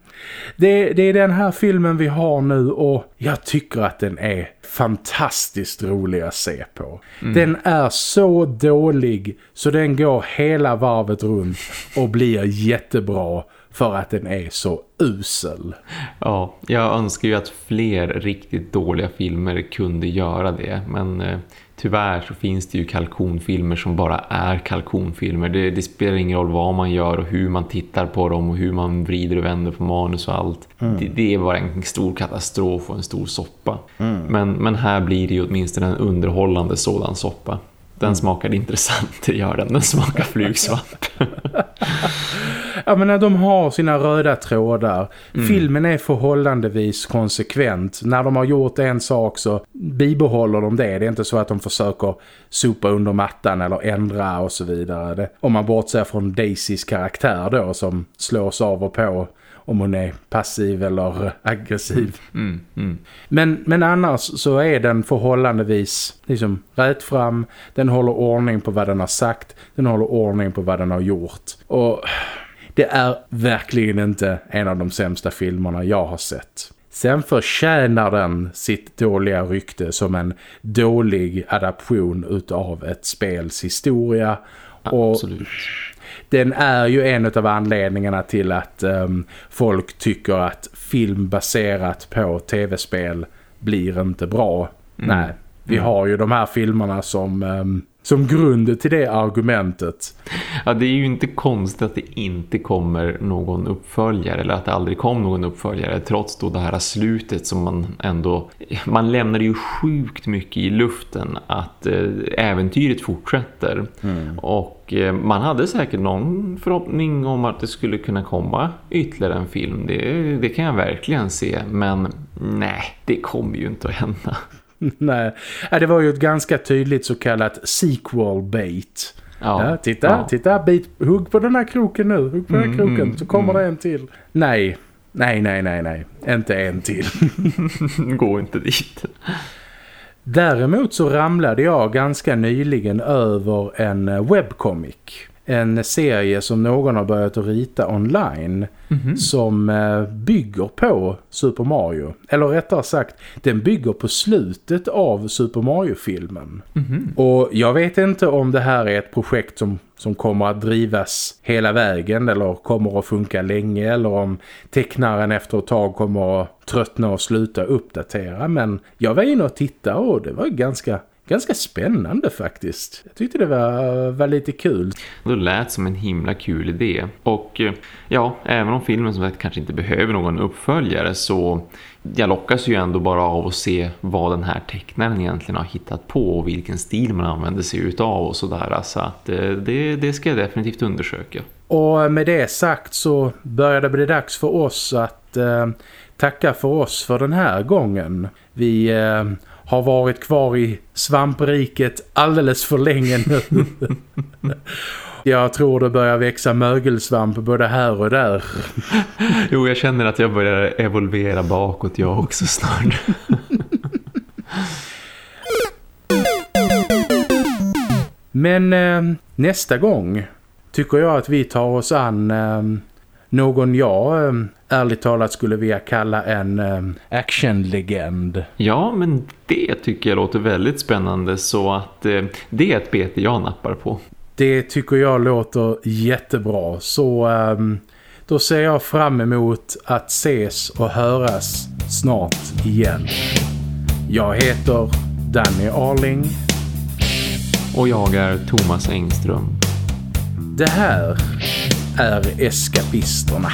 det, det, är den här filmen vi har nu och jag tycker att den är fantastiskt rolig att se på. Mm. Den är så dålig så den går hela varvet runt och blir jättebra för att den är så usel. Ja, jag önskar ju att fler riktigt dåliga filmer kunde göra det. Men eh, tyvärr så finns det ju kalkonfilmer som bara är kalkonfilmer. Det, det, spelar ingen roll vad man gör och hur man tittar på dem och hur man vrider och vänder på manus och allt. Mm. Det, det, är bara en stor katastrof och en stor soppa. Mm. Men, men här blir det ju åtminstone en underhållande sådan soppa. Den mm. smakar intressant, det gör den. Den smakar flugsvamp. ja men när de har sina röda trådar. Mm. Filmen är förhållandevis konsekvent. När de har gjort en sak så bibehåller de det. Det är inte så att de försöker sopa under mattan eller ändra och så vidare. Det, om man bortser från Daisys karaktär då som slås av och på om hon är passiv eller aggressiv. Mm, mm. Men, men annars så är den förhållandevis liksom rätt fram. Den håller ordning på vad den har sagt. Den håller ordning på vad den har gjort. Och Det är verkligen inte en av de sämsta filmerna jag har sett. Sen förtjänar den sitt dåliga rykte som en dålig adaption utav ett spels historia. Absolut. Och den är ju en av anledningarna till att um, folk tycker att film baserat på tv-spel blir inte bra. Mm. Nej, vi mm. har ju de här filmerna som... Um, som grund till det argumentet. Ja, det är ju inte konstigt att det inte kommer någon uppföljare eller att det aldrig kom någon uppföljare trots då det här slutet som man ändå man lämnar ju sjukt mycket i luften att eh, äventyret fortsätter. Mm. Och eh, man hade säkert någon förhoppning om att det skulle kunna komma ytterligare en film. Det, det kan jag verkligen se men nej, det kommer ju inte att hända. Nej, det var ju ett ganska tydligt så kallat sequel bait. Ja, ja titta, ja. titta, bit, hugg på den här kroken nu, hugg på mm, den här mm, kroken, mm, så kommer mm. det en till. Nej, nej, nej, nej, nej, inte en till. Gå inte dit. Däremot så ramlade jag ganska nyligen över en webcomic en serie som någon har börjat att rita online mm -hmm. som eh, bygger på Super Mario. Eller rättare sagt, den bygger på slutet av Super Mario-filmen. Mm -hmm. Och jag vet inte om det här är ett projekt som, som kommer att drivas hela vägen eller kommer att funka länge eller om tecknaren efter ett tag kommer att tröttna och sluta uppdatera. Men jag var inne och tittade och det var ganska ganska spännande faktiskt. Jag tyckte det var, var lite kul. Det lät som en himla kul idé. Och eh, ja, även om filmen som sagt kanske inte behöver någon uppföljare så jag lockas ju ändå bara av att se vad den här tecknaren egentligen har hittat på och vilken stil man använder sig utav och sådär. Så att eh, det, det ska jag definitivt undersöka. Och med det sagt så börjar det bli dags för oss att eh, tacka för oss för den här gången. Vi eh, har varit kvar i svampriket alldeles för länge nu. Jag tror det börjar växa mögelsvamp både här och där. Jo, jag känner att jag börjar evolvera bakåt jag också snart. Men eh, nästa gång tycker jag att vi tar oss an eh, någon jag eh, ärligt talat skulle vilja kalla en um, actionlegend. Ja, men det tycker jag låter väldigt spännande så att eh, det är ett bete jag nappar på. Det tycker jag låter jättebra så um, då ser jag fram emot att ses och höras snart igen. Jag heter Danny Arling. Och jag är Thomas Engström. Det här är Eskapisterna.